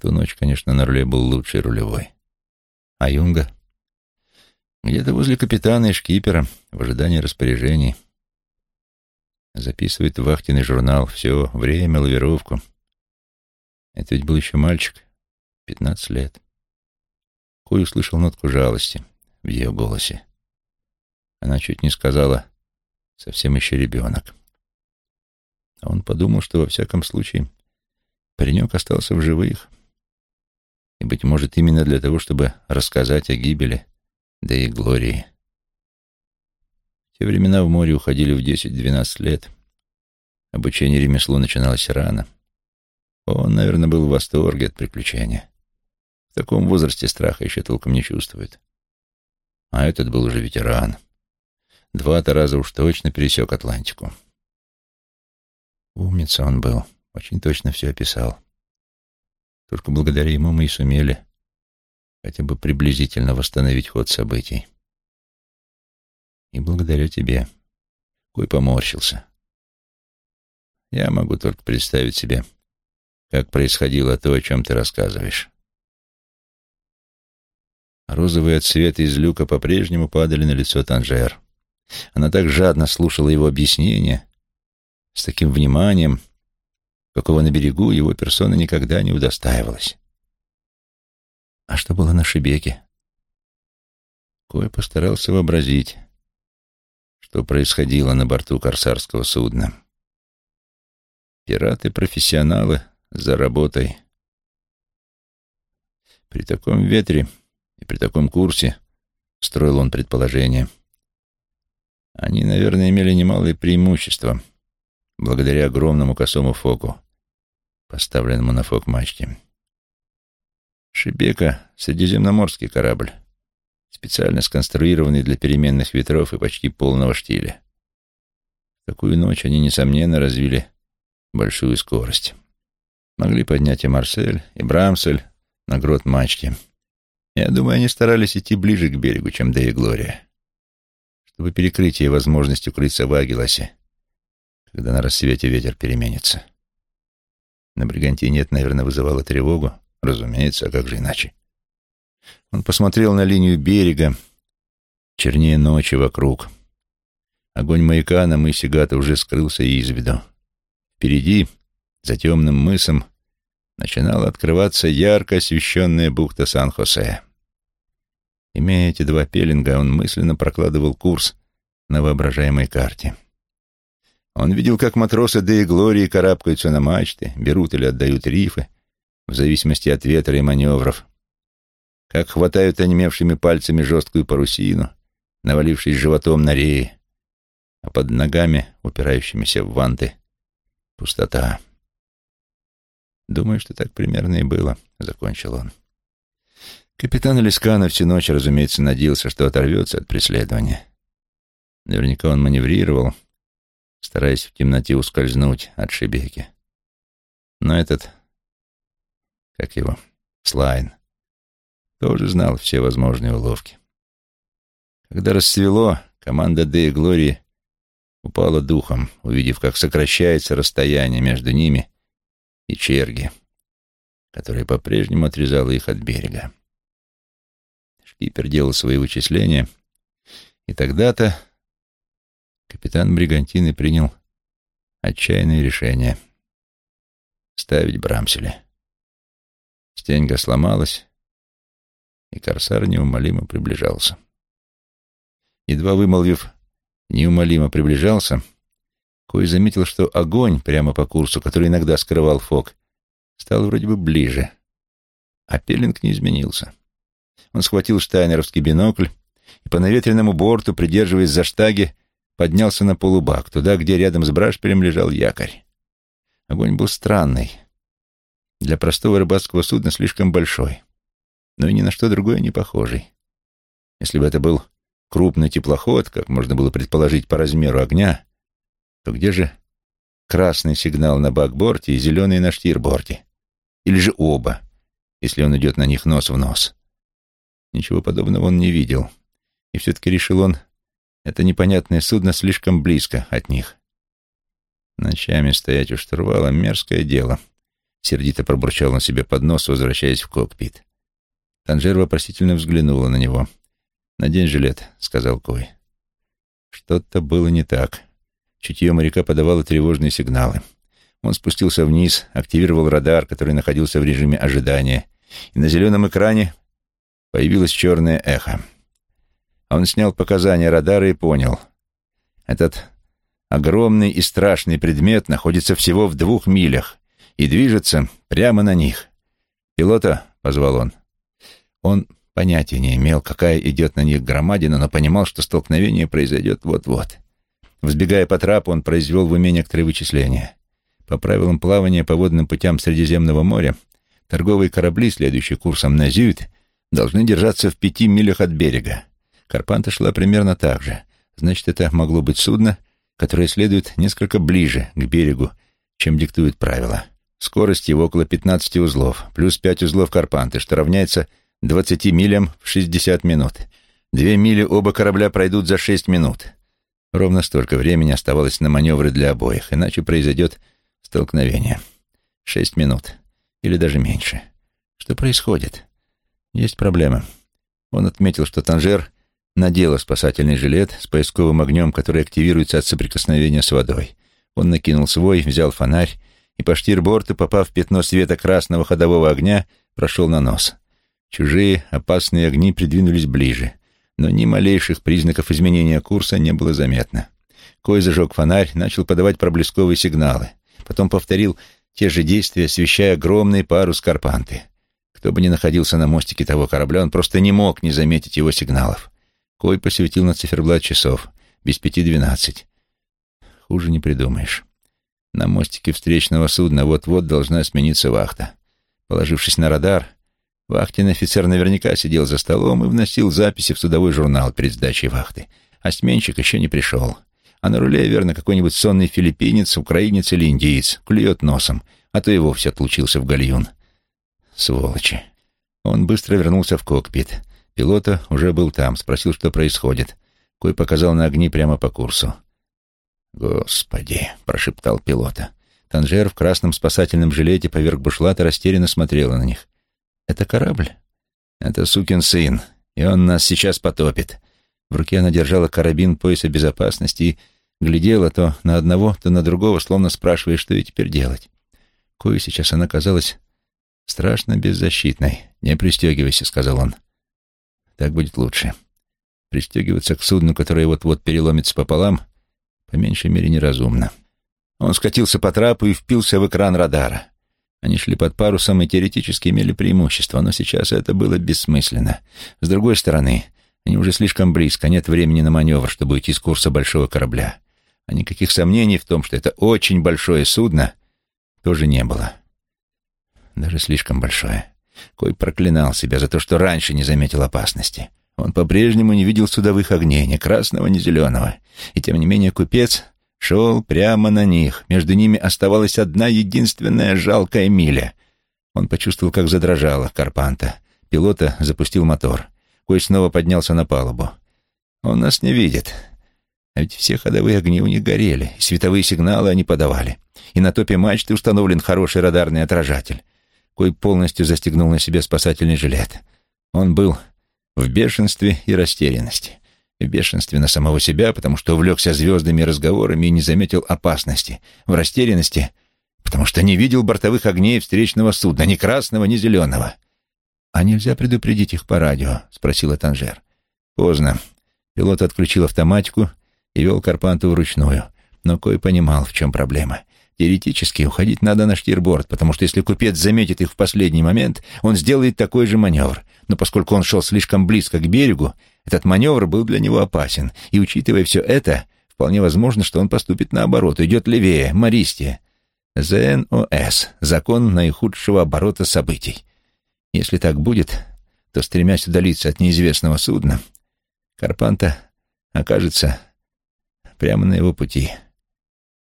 Ту ночь, конечно, на руле был лучший рулевой. А Юнга? Где-то возле капитана и шкипера, в ожидании распоряжений. Записывает вахтенный журнал все, время, лавировку. Это ведь был еще мальчик, пятнадцать лет. Кой услышал нотку жалости в ее голосе. Она чуть не сказала «совсем еще ребенок». А он подумал, что во всяком случае паренек остался в живых. И, быть может, именно для того, чтобы рассказать о гибели да и Глории. В те времена в море уходили в 10-12 лет. Обучение ремеслу начиналось рано. Он, наверное, был в восторге от приключения. В таком возрасте страха еще толком не чувствует. А этот был уже ветеран. Два-то раза уж точно пересек Атлантику. Умница он был, очень точно все описал. Только благодаря ему мы и сумели хотя бы приблизительно восстановить ход событий. И благодаря тебе. Кой поморщился. Я могу только представить себе, как происходило то, о чем ты рассказываешь. Розовые отсветы из люка по-прежнему падали на лицо Танжер. Она так жадно слушала его объяснения, с таким вниманием, какого на берегу его персона никогда не удостаивалась. А что было на Шибеке? Кой постарался вообразить, что происходило на борту корсарского судна. Пираты-профессионалы за работой. При таком ветре и при таком курсе, строил он предположение, они, наверное, имели немалые преимущества благодаря огромному косому фоку, поставленному на фок мачте. Шибека — средиземноморский корабль, специально сконструированный для переменных ветров и почти полного штиля. В такую ночь они, несомненно, развили большую скорость. Могли поднять и Марсель, и Брамсель на грот мачте. Я думаю, они старались идти ближе к берегу, чем Дея Глория, чтобы перекрыть ей возможность укрыться в Агилосе, когда на рассвете ветер переменится. На Бригантине это, наверное, вызывало тревогу, Разумеется, а как же иначе? Он посмотрел на линию берега, чернее ночи вокруг. Огонь маяка на мысе Гата уже скрылся из виду. Впереди, за темным мысом, начинала открываться ярко освещенная бухта Сан-Хосе. Имея эти два пеленга, он мысленно прокладывал курс на воображаемой карте. Он видел, как матросы Деи Глории карабкаются на мачты, берут или отдают рифы, в зависимости от ветра и маневров, как хватают онемевшими пальцами жесткую парусину, навалившись животом на реи, а под ногами, упирающимися в ванты, пустота. «Думаю, что так примерно и было», — закончил он. Капитан Лискана всю ночь, разумеется, надеялся, что оторвется от преследования. Наверняка он маневрировал, стараясь в темноте ускользнуть от Шебеки. Но этот как его, Слайн, тоже знал все возможные уловки. Когда расцвело, команда Д и Глории упала духом, увидев, как сокращается расстояние между ними и черги, которая по-прежнему отрезала их от берега. Шкипер делал свои вычисления, и тогда-то капитан Бригантины принял отчаянное решение — ставить Брамселя. Стеньга сломалась, и корсар неумолимо приближался. Едва вымолвив «неумолимо приближался», Кой заметил, что огонь прямо по курсу, который иногда скрывал фок, стал вроде бы ближе, а пеленг не изменился. Он схватил штайнеровский бинокль и по наветренному борту, придерживаясь за штаги, поднялся на полубак, туда, где рядом с брашпилем лежал якорь. Огонь был странный, для простого рыбацкого судна слишком большой, но и ни на что другое не похожий. Если бы это был крупный теплоход, как можно было предположить по размеру огня, то где же красный сигнал на бакборте и зеленый на штирборте? Или же оба, если он идет на них нос в нос? Ничего подобного он не видел. И все-таки решил он, это непонятное судно слишком близко от них. Ночами стоять у штурвала — мерзкое дело. Сердито пробурчал он себе под нос, возвращаясь в кокпит. Танжер вопросительно взглянула на него. «Надень жилет», — сказал Кой. Что-то было не так. Чутье моряка подавало тревожные сигналы. Он спустился вниз, активировал радар, который находился в режиме ожидания, и на зеленом экране появилось черное эхо. Он снял показания радара и понял. Этот огромный и страшный предмет находится всего в двух милях и движется прямо на них. «Пилота», — позвал он. Он понятия не имел, какая идет на них громадина, но понимал, что столкновение произойдет вот-вот. Взбегая по трапу, он произвел в уме некоторые вычисления. По правилам плавания по водным путям Средиземного моря, торговые корабли, следующие курсом на Зюит, должны держаться в пяти милях от берега. Карпанта шла примерно так же. Значит, это могло быть судно, которое следует несколько ближе к берегу, чем диктуют правила. Скорость его около 15 узлов, плюс 5 узлов Карпанты, что равняется 20 милям в 60 минут. Две мили оба корабля пройдут за 6 минут. Ровно столько времени оставалось на маневры для обоих, иначе произойдет столкновение. Шесть минут. Или даже меньше. Что происходит? Есть проблема. Он отметил, что Танжер надела спасательный жилет с поисковым огнем, который активируется от соприкосновения с водой. Он накинул свой, взял фонарь и по штирборту, попав в пятно света красного ходового огня, прошел на нос. Чужие опасные огни придвинулись ближе, но ни малейших признаков изменения курса не было заметно. Кой зажег фонарь, начал подавать проблесковые сигналы. Потом повторил те же действия, освещая огромный парус Карпанты. Кто бы ни находился на мостике того корабля, он просто не мог не заметить его сигналов. Кой посветил на циферблат часов. Без пяти двенадцать. Хуже не придумаешь. На мостике встречного судна вот-вот должна смениться вахта. Положившись на радар, вахтенный офицер наверняка сидел за столом и вносил записи в судовой журнал перед сдачей вахты. А сменщик еще не пришел. А на руле, верно, какой-нибудь сонный филиппинец, украинец или индиец, клюет носом, а то и вовсе отлучился в гальюн. Сволочи. Он быстро вернулся в кокпит. Пилота уже был там, спросил, что происходит. Кой показал на огни прямо по курсу. «Господи!» — прошептал пилота. Танжер в красном спасательном жилете поверх бушлата растерянно смотрела на них. «Это корабль?» «Это сукин сын, и он нас сейчас потопит». В руке она держала карабин пояса безопасности и глядела то на одного, то на другого, словно спрашивая, что ей теперь делать. Кое сейчас она казалась страшно беззащитной. «Не пристегивайся», — сказал он. Так будет лучше. Пристегиваться к судну, которое вот-вот переломится пополам, по меньшей мере неразумно. Он скатился по трапу и впился в экран радара. Они шли под парусом и теоретически имели преимущество, но сейчас это было бессмысленно. С другой стороны, они уже слишком близко, нет времени на маневр, чтобы уйти с курса большого корабля. А никаких сомнений в том, что это очень большое судно, тоже не было. Даже слишком большое. Кой проклинал себя за то, что раньше не заметил опасности. Он по-прежнему не видел судовых огней, ни красного, ни зеленого. И тем не менее купец шел прямо на них. Между ними оставалась одна единственная жалкая миля. Он почувствовал, как задрожала Карпанта. Пилота запустил мотор. Кой снова поднялся на палубу. «Он нас не видит. А ведь все ходовые огни у них горели, и световые сигналы они подавали. И на топе мачты установлен хороший радарный отражатель. Кой полностью застегнул на себе спасательный жилет. Он был в бешенстве и растерянности. В бешенстве на самого себя, потому что увлекся звездами и разговорами и не заметил опасности. В растерянности, потому что не видел бортовых огней встречного судна, ни красного, ни зеленого. «А нельзя предупредить их по радио?» — спросила Танжер. «Поздно». Пилот отключил автоматику и вел Карпанту вручную. Но Кой понимал, в чем проблема. Теоретически уходить надо на штирборд, потому что если купец заметит их в последний момент, он сделает такой же маневр. Но поскольку он шел слишком близко к берегу, этот маневр был для него опасен. И учитывая все это, вполне возможно, что он поступит наоборот, идет левее, Мористия. ЗНОС — закон наихудшего оборота событий. Если так будет, то, стремясь удалиться от неизвестного судна, Карпанта окажется прямо на его пути.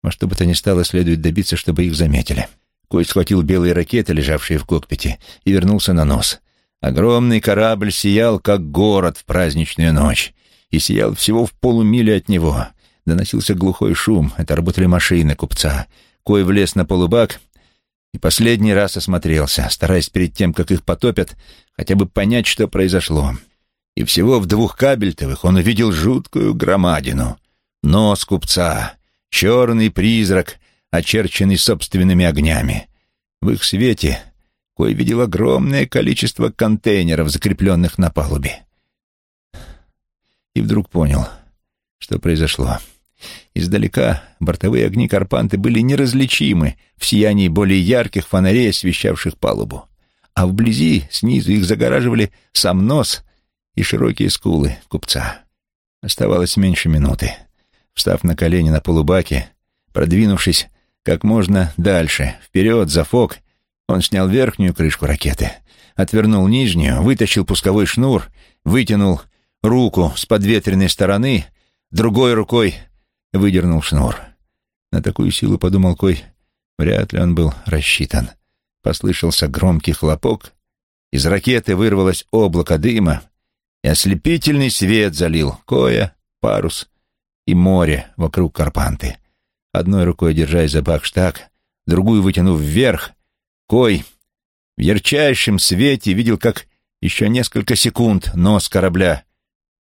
Во что бы то ни стало, следует добиться, чтобы их заметили. Кой схватил белые ракеты, лежавшие в кокпите, и вернулся на нос. Огромный корабль сиял, как город в праздничную ночь, и сиял всего в полумиле от него. Доносился глухой шум, это работали машины купца. Кой влез на полубак и последний раз осмотрелся, стараясь перед тем, как их потопят, хотя бы понять, что произошло. И всего в двух кабельтовых он увидел жуткую громадину. Нос купца, черный призрак, очерченный собственными огнями. В их свете Кой видел огромное количество контейнеров, закрепленных на палубе. И вдруг понял, что произошло. Издалека бортовые огни Карпанты были неразличимы в сиянии более ярких фонарей, освещавших палубу. А вблизи, снизу, их загораживали сам нос и широкие скулы купца. Оставалось меньше минуты. Встав на колени на полубаке, продвинувшись как можно дальше, вперед, за фок, он снял верхнюю крышку ракеты, отвернул нижнюю, вытащил пусковой шнур, вытянул руку с подветренной стороны, другой рукой выдернул шнур. На такую силу, подумал Кой, вряд ли он был рассчитан. Послышался громкий хлопок, из ракеты вырвалось облако дыма, и ослепительный свет залил Коя, парус и море вокруг Карпанты. Одной рукой держась за бакштаг, другую вытянув вверх, Кой в ярчайшем свете видел, как еще несколько секунд нос корабля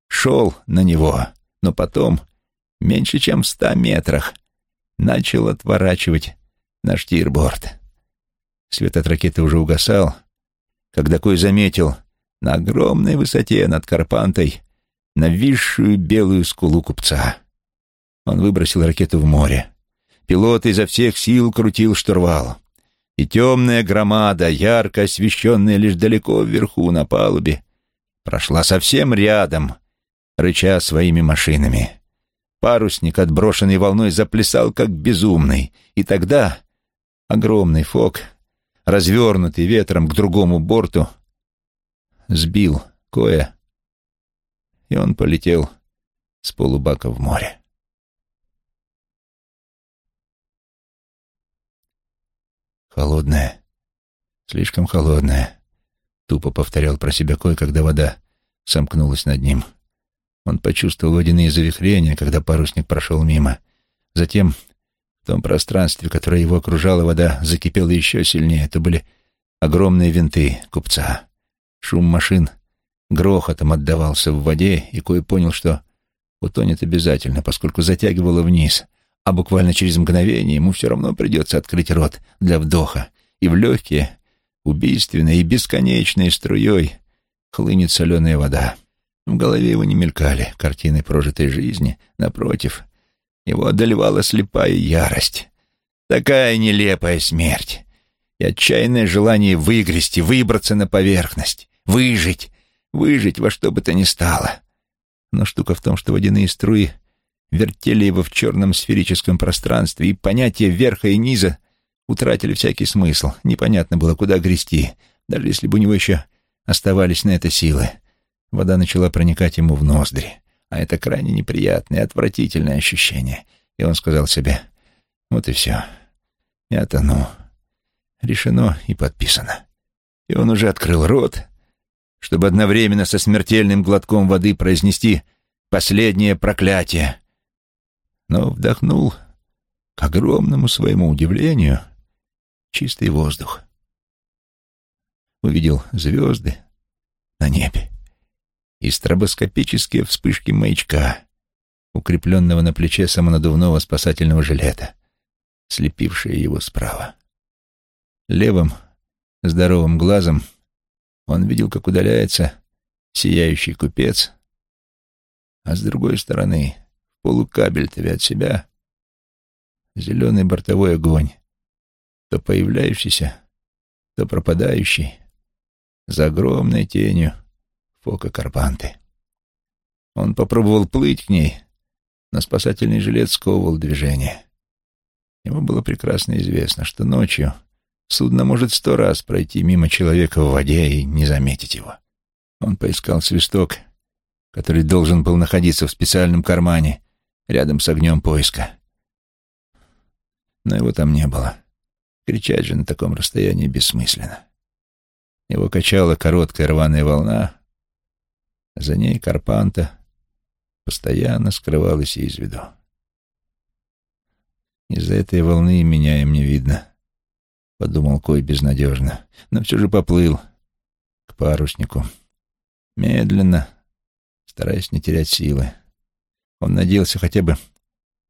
шел на него, но потом меньше чем в ста метрах, начал отворачивать на штирборд. Свет от ракеты уже угасал, когда Кой заметил на огромной высоте над Карпантой нависшую белую скулу купца. Он выбросил ракету в море. Пилот изо всех сил крутил штурвал. И темная громада, ярко освещенная лишь далеко вверху на палубе, прошла совсем рядом, рыча своими машинами. Парусник, отброшенный волной, заплясал как безумный, и тогда огромный фок, развернутый ветром к другому борту, сбил Коя, и он полетел с полубака в море. Холодная, слишком холодная, тупо повторял про себя Кой, когда вода сомкнулась над ним. — он почувствовал водяные завихрения, когда парусник прошел мимо. Затем в том пространстве, которое его окружало, вода закипела еще сильнее. Это были огромные винты купца. Шум машин грохотом отдавался в воде, и Кой понял, что утонет обязательно, поскольку затягивало вниз, а буквально через мгновение ему все равно придется открыть рот для вдоха, и в легкие, убийственной и бесконечной струей хлынет соленая вода. В голове его не мелькали картины прожитой жизни. Напротив, его одолевала слепая ярость. Такая нелепая смерть и отчаянное желание выгрести, выбраться на поверхность, выжить, выжить во что бы то ни стало. Но штука в том, что водяные струи вертели его в черном сферическом пространстве, и понятия верха и низа утратили всякий смысл. Непонятно было, куда грести, даже если бы у него еще оставались на это силы. Вода начала проникать ему в ноздри, а это крайне неприятное, отвратительное ощущение. И он сказал себе, вот и все, я тону. Решено и подписано. И он уже открыл рот, чтобы одновременно со смертельным глотком воды произнести последнее проклятие. Но вдохнул, к огромному своему удивлению, чистый воздух. Увидел звезды на небе и стробоскопические вспышки маячка, укрепленного на плече самонадувного спасательного жилета, слепившие его справа. Левым, здоровым глазом он видел, как удаляется сияющий купец, а с другой стороны, в полукабельтове от себя, зеленый бортовой огонь, то появляющийся, то пропадающий, за огромной тенью Фока Карпанты. Он попробовал плыть к ней, но спасательный жилет сковывал движение. Ему было прекрасно известно, что ночью судно может сто раз пройти мимо человека в воде и не заметить его. Он поискал свисток, который должен был находиться в специальном кармане рядом с огнем поиска. Но его там не было. Кричать же на таком расстоянии бессмысленно. Его качала короткая рваная волна, за ней Карпанта постоянно скрывалась из виду. Из-за этой волны меня им не видно, — подумал Кой безнадежно, но все же поплыл к паруснику. Медленно, стараясь не терять силы. Он надеялся хотя бы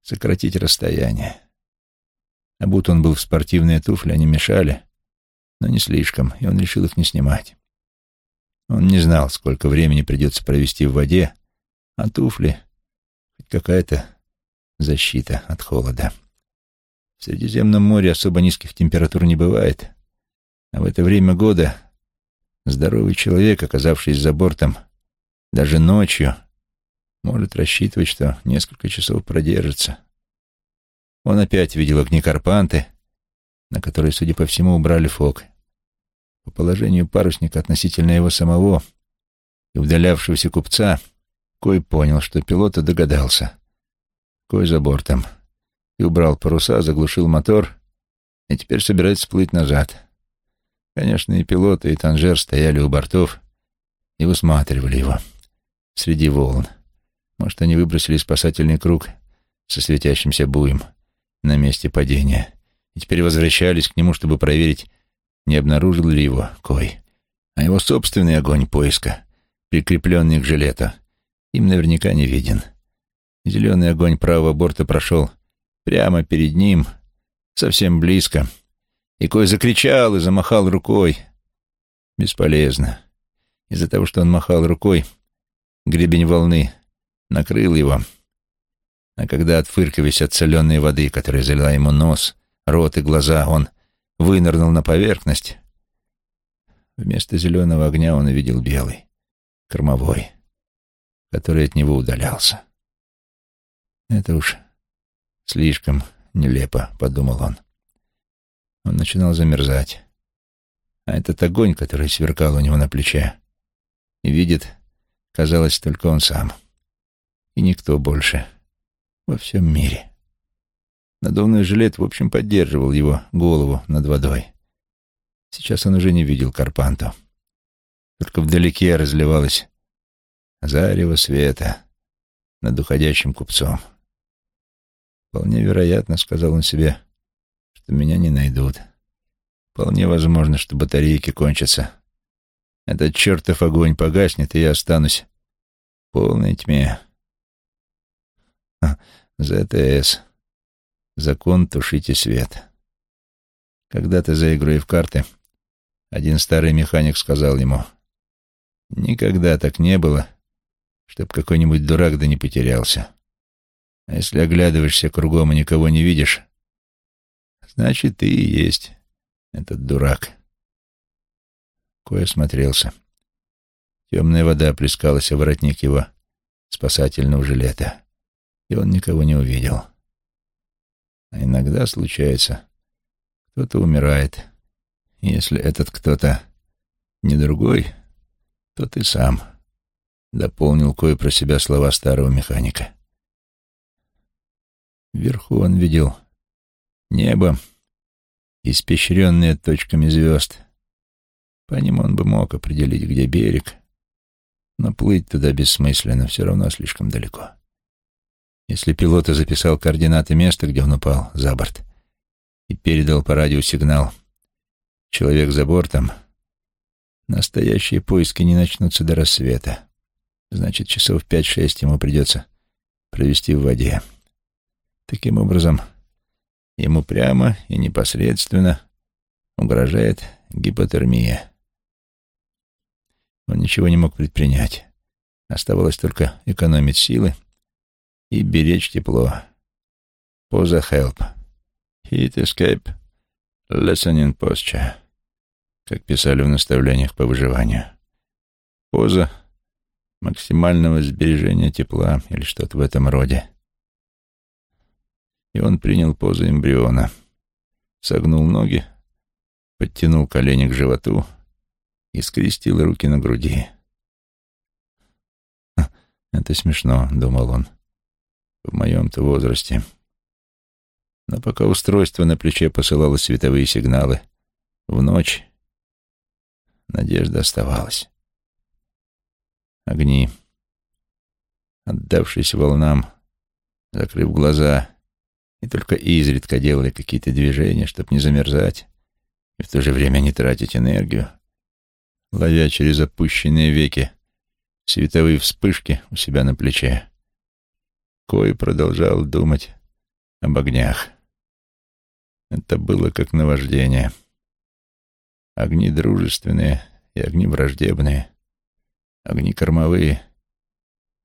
сократить расстояние. А будто он был в спортивные туфли, они мешали, но не слишком, и он решил их не снимать. Он не знал, сколько времени придется провести в воде, а туфли — хоть какая-то защита от холода. В Средиземном море особо низких температур не бывает, а в это время года здоровый человек, оказавшись за бортом, даже ночью, может рассчитывать, что несколько часов продержится. Он опять видел огни Карпанты, на которые, судя по всему, убрали фок. По положению парусника относительно его самого и удалявшегося купца, Кой понял, что пилот догадался. Кой за бортом — и убрал паруса, заглушил мотор и теперь собирается плыть назад. Конечно, и пилот, и Танжер стояли у бортов и высматривали его среди волн. Может, они выбросили спасательный круг со светящимся буем на месте падения и теперь возвращались к нему, чтобы проверить, не обнаружил ли его Кой. А его собственный огонь поиска, прикрепленный к жилету, им наверняка не виден. Зеленый огонь правого борта прошел прямо перед ним, совсем близко. И Кой закричал и замахал рукой. Бесполезно. Из-за того, что он махал рукой, гребень волны накрыл его. А когда, отфыркиваясь от соленой воды, которая залила ему нос, рот и глаза, он вынырнул на поверхность, вместо зеленого огня он увидел белый, кормовой, который от него удалялся. Это уж Слишком нелепо, подумал он. Он начинал замерзать. А этот огонь, который сверкал у него на плече, и видит, казалось, только он сам. И никто больше во всем мире. Надувной жилет, в общем, поддерживал его голову над водой. Сейчас он уже не видел Карпанту. Только вдалеке разливалось зарево света над уходящим купцом. Вполне вероятно, сказал он себе, что меня не найдут. Вполне возможно, что батарейки кончатся. Этот чертов огонь погаснет, и я останусь в полной тьме. ЗТС. Закон «Тушите свет». Когда-то за игрой в карты один старый механик сказал ему, «Никогда так не было, чтоб какой-нибудь дурак да не потерялся». А если оглядываешься кругом и никого не видишь, значит, ты и есть этот дурак. Кой осмотрелся. Темная вода плескалась о воротник его спасательного жилета, и он никого не увидел. А иногда случается, кто-то умирает. Если этот кто-то не другой, то ты сам, — дополнил Кой про себя слова старого механика. Вверху он видел небо, испещренное точками звезд. По ним он бы мог определить, где берег, но плыть туда бессмысленно, все равно слишком далеко. Если пилот записал координаты места, где он упал, за борт, и передал по радио сигнал «Человек за бортом», настоящие поиски не начнутся до рассвета. Значит, часов пять-шесть ему придется провести в воде. Таким образом, ему прямо и непосредственно угрожает гипотермия. Он ничего не мог предпринять. Оставалось только экономить силы и беречь тепло. Поза help. Heat escape. Listening posture. Как писали в наставлениях по выживанию. Поза максимального сбережения тепла или что-то в этом роде и он принял позу эмбриона. Согнул ноги, подтянул колени к животу и скрестил руки на груди. Это смешно, думал он, в моем-то возрасте. Но пока устройство на плече посылало световые сигналы в ночь, надежда оставалась. Огни, отдавшись волнам, закрыв глаза, и только изредка делали какие-то движения, чтобы не замерзать и в то же время не тратить энергию, ловя через опущенные веки световые вспышки у себя на плече. Кой продолжал думать об огнях. Это было как наваждение. Огни дружественные и огни враждебные, огни кормовые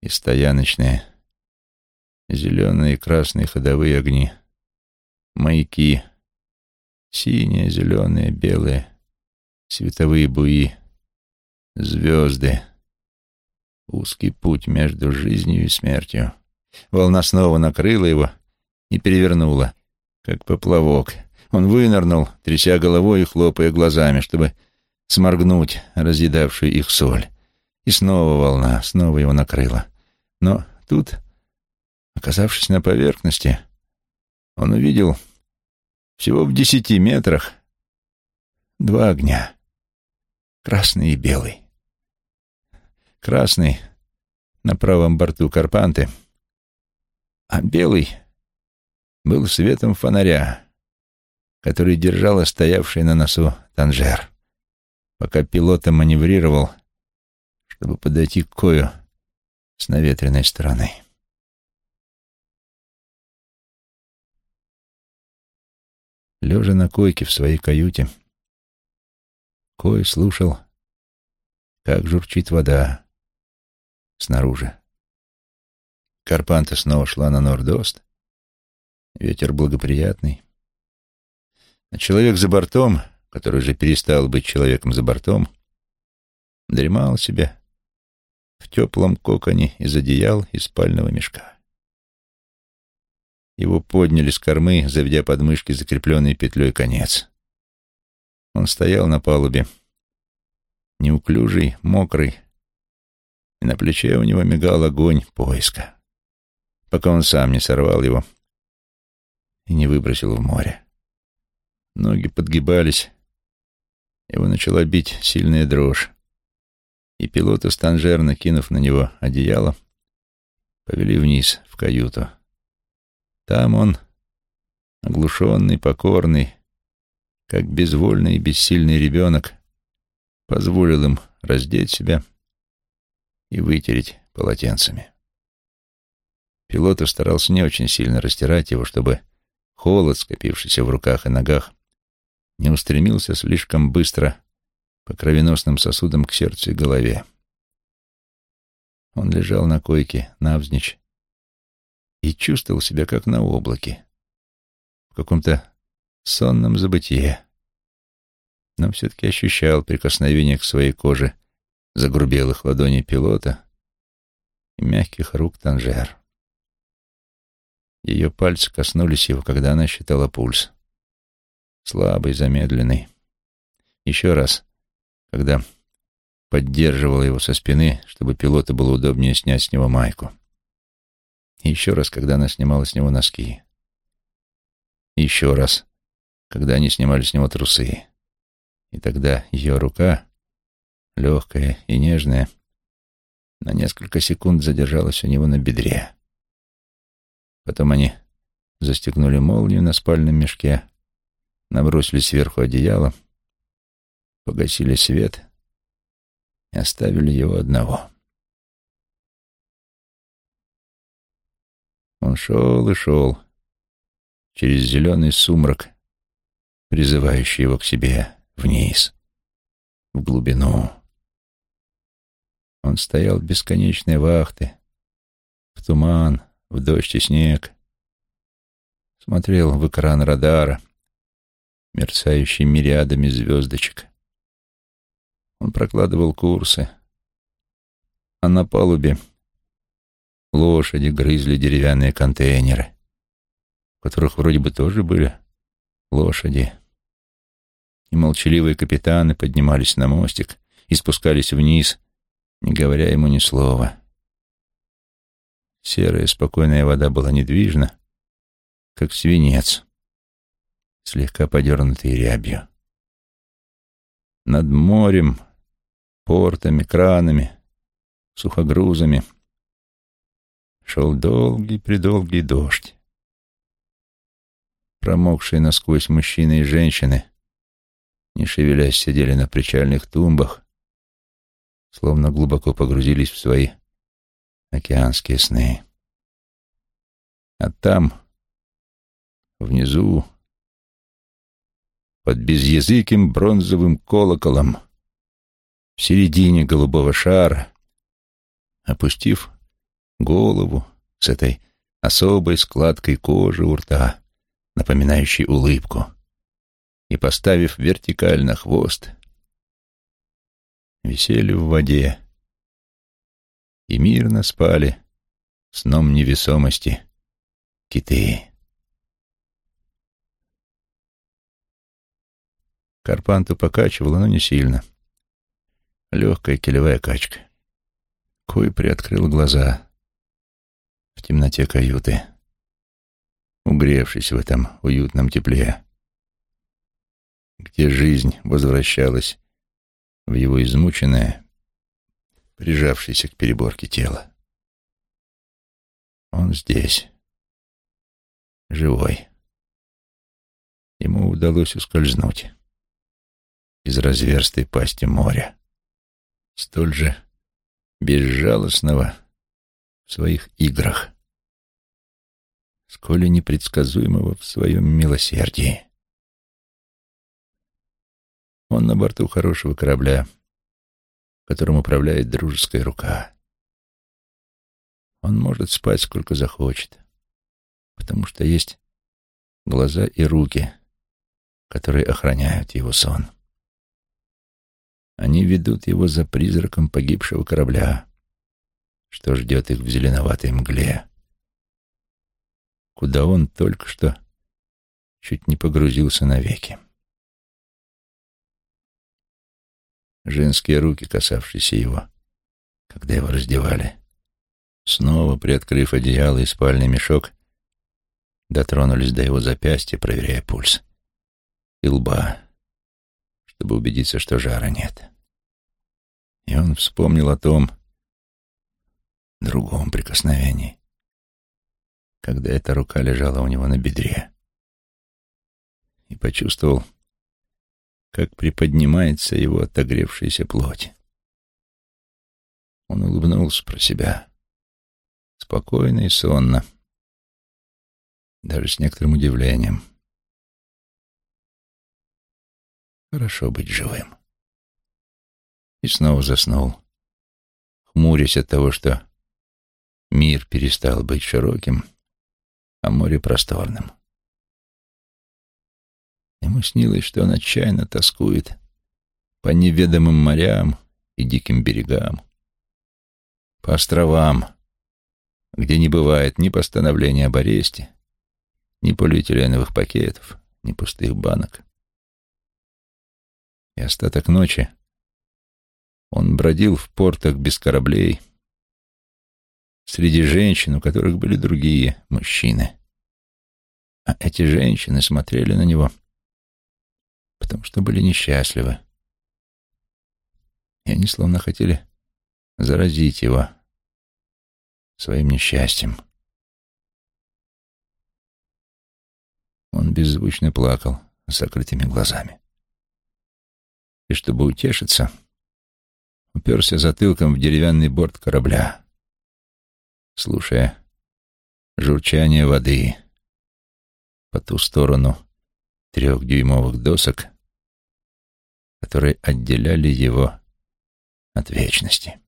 и стояночные, зеленые и красные ходовые огни, маяки, синие, зеленые, белые, световые буи, звезды, узкий путь между жизнью и смертью. Волна снова накрыла его и перевернула, как поплавок. Он вынырнул, тряся головой и хлопая глазами, чтобы сморгнуть разъедавшую их соль. И снова волна, снова его накрыла. Но тут, оказавшись на поверхности, он увидел всего в десяти метрах два огня, красный и белый. Красный на правом борту Карпанты, а белый был светом фонаря, который держала стоявший на носу Танжер, пока пилот маневрировал, чтобы подойти к Кою с наветренной стороны. Лежа на койке в своей каюте, Кой слушал, как журчит вода снаружи. Карпанта снова шла на Нордост. Ветер благоприятный. А человек за бортом, который уже перестал быть человеком за бортом, дремал себе в теплом коконе из одеял и спального мешка. Его подняли с кормы, заведя под мышки закрепленный петлей конец. Он стоял на палубе, неуклюжий, мокрый, и на плече у него мигал огонь поиска, пока он сам не сорвал его и не выбросил в море. Ноги подгибались, его начала бить сильная дрожь, и пилота Станжер, накинув на него одеяло, повели вниз в каюту. Там он, оглушенный, покорный, как безвольный и бессильный ребенок, позволил им раздеть себя и вытереть полотенцами. Пилот старался не очень сильно растирать его, чтобы холод, скопившийся в руках и ногах, не устремился слишком быстро по кровеносным сосудам к сердцу и голове. Он лежал на койке, навзничь, и чувствовал себя как на облаке, в каком-то сонном забытие, но все-таки ощущал прикосновение к своей коже загрубелых ладоней пилота и мягких рук Танжер. Ее пальцы коснулись его, когда она считала пульс. Слабый, замедленный. Еще раз, когда поддерживала его со спины, чтобы пилоту было удобнее снять с него майку. И еще раз, когда она снимала с него носки. И еще раз, когда они снимали с него трусы. И тогда ее рука, легкая и нежная, на несколько секунд задержалась у него на бедре. Потом они застегнули молнию на спальном мешке, набросили сверху одеяло, погасили свет и оставили его одного. Он шел и шел через зеленый сумрак, призывающий его к себе вниз, в глубину. Он стоял бесконечной вахты, в туман, в дождь и снег, смотрел в экран радара, мерцающий мириадами звездочек. Он прокладывал курсы, а на палубе Лошади грызли деревянные контейнеры, в которых вроде бы тоже были лошади. И молчаливые капитаны поднимались на мостик и спускались вниз, не говоря ему ни слова. Серая спокойная вода была недвижна, как свинец, слегка подернутый рябью. Над морем, портами, кранами, сухогрузами шел долгий-предолгий дождь. Промокшие насквозь мужчины и женщины, не шевелясь, сидели на причальных тумбах, словно глубоко погрузились в свои океанские сны. А там, внизу, под безязыким бронзовым колоколом, в середине голубого шара, опустив голову с этой особой складкой кожи у рта, напоминающей улыбку, и поставив вертикально хвост, висели в воде и мирно спали сном невесомости киты. Карпанту покачивало, но не сильно. Легкая килевая качка. Кой приоткрыл глаза в темноте каюты, угревшись в этом уютном тепле, где жизнь возвращалась в его измученное, прижавшееся к переборке тело. Он здесь, живой. Ему удалось ускользнуть из разверстой пасти моря, столь же безжалостного в своих играх, сколь и непредсказуемого в своем милосердии. Он на борту хорошего корабля, которым управляет дружеская рука. Он может спать сколько захочет, потому что есть глаза и руки, которые охраняют его сон. Они ведут его за призраком погибшего корабля, что ждет их в зеленоватой мгле, куда он только что чуть не погрузился навеки. Женские руки, касавшиеся его, когда его раздевали, снова, приоткрыв одеяло и спальный мешок, дотронулись до его запястья, проверяя пульс, и лба, чтобы убедиться, что жара нет. И он вспомнил о том другом прикосновении, когда эта рука лежала у него на бедре, и почувствовал, как приподнимается его отогревшаяся плоть. Он улыбнулся про себя, спокойно и сонно, даже с некоторым удивлением. Хорошо быть живым. И снова заснул, хмурясь от того, что мир перестал быть широким, а море просторным. Ему снилось, что он отчаянно тоскует по неведомым морям и диким берегам, по островам, где не бывает ни постановления об аресте, ни полиэтиленовых пакетов, ни пустых банок. И остаток ночи он бродил в портах без кораблей, среди женщин, у которых были другие мужчины. А эти женщины смотрели на него потому что были несчастливы. И они словно хотели заразить его своим несчастьем. Он беззвучно плакал с закрытыми глазами. И чтобы утешиться, уперся затылком в деревянный борт корабля, слушая журчание воды по ту сторону трехдюймовых досок, которые отделяли его от вечности.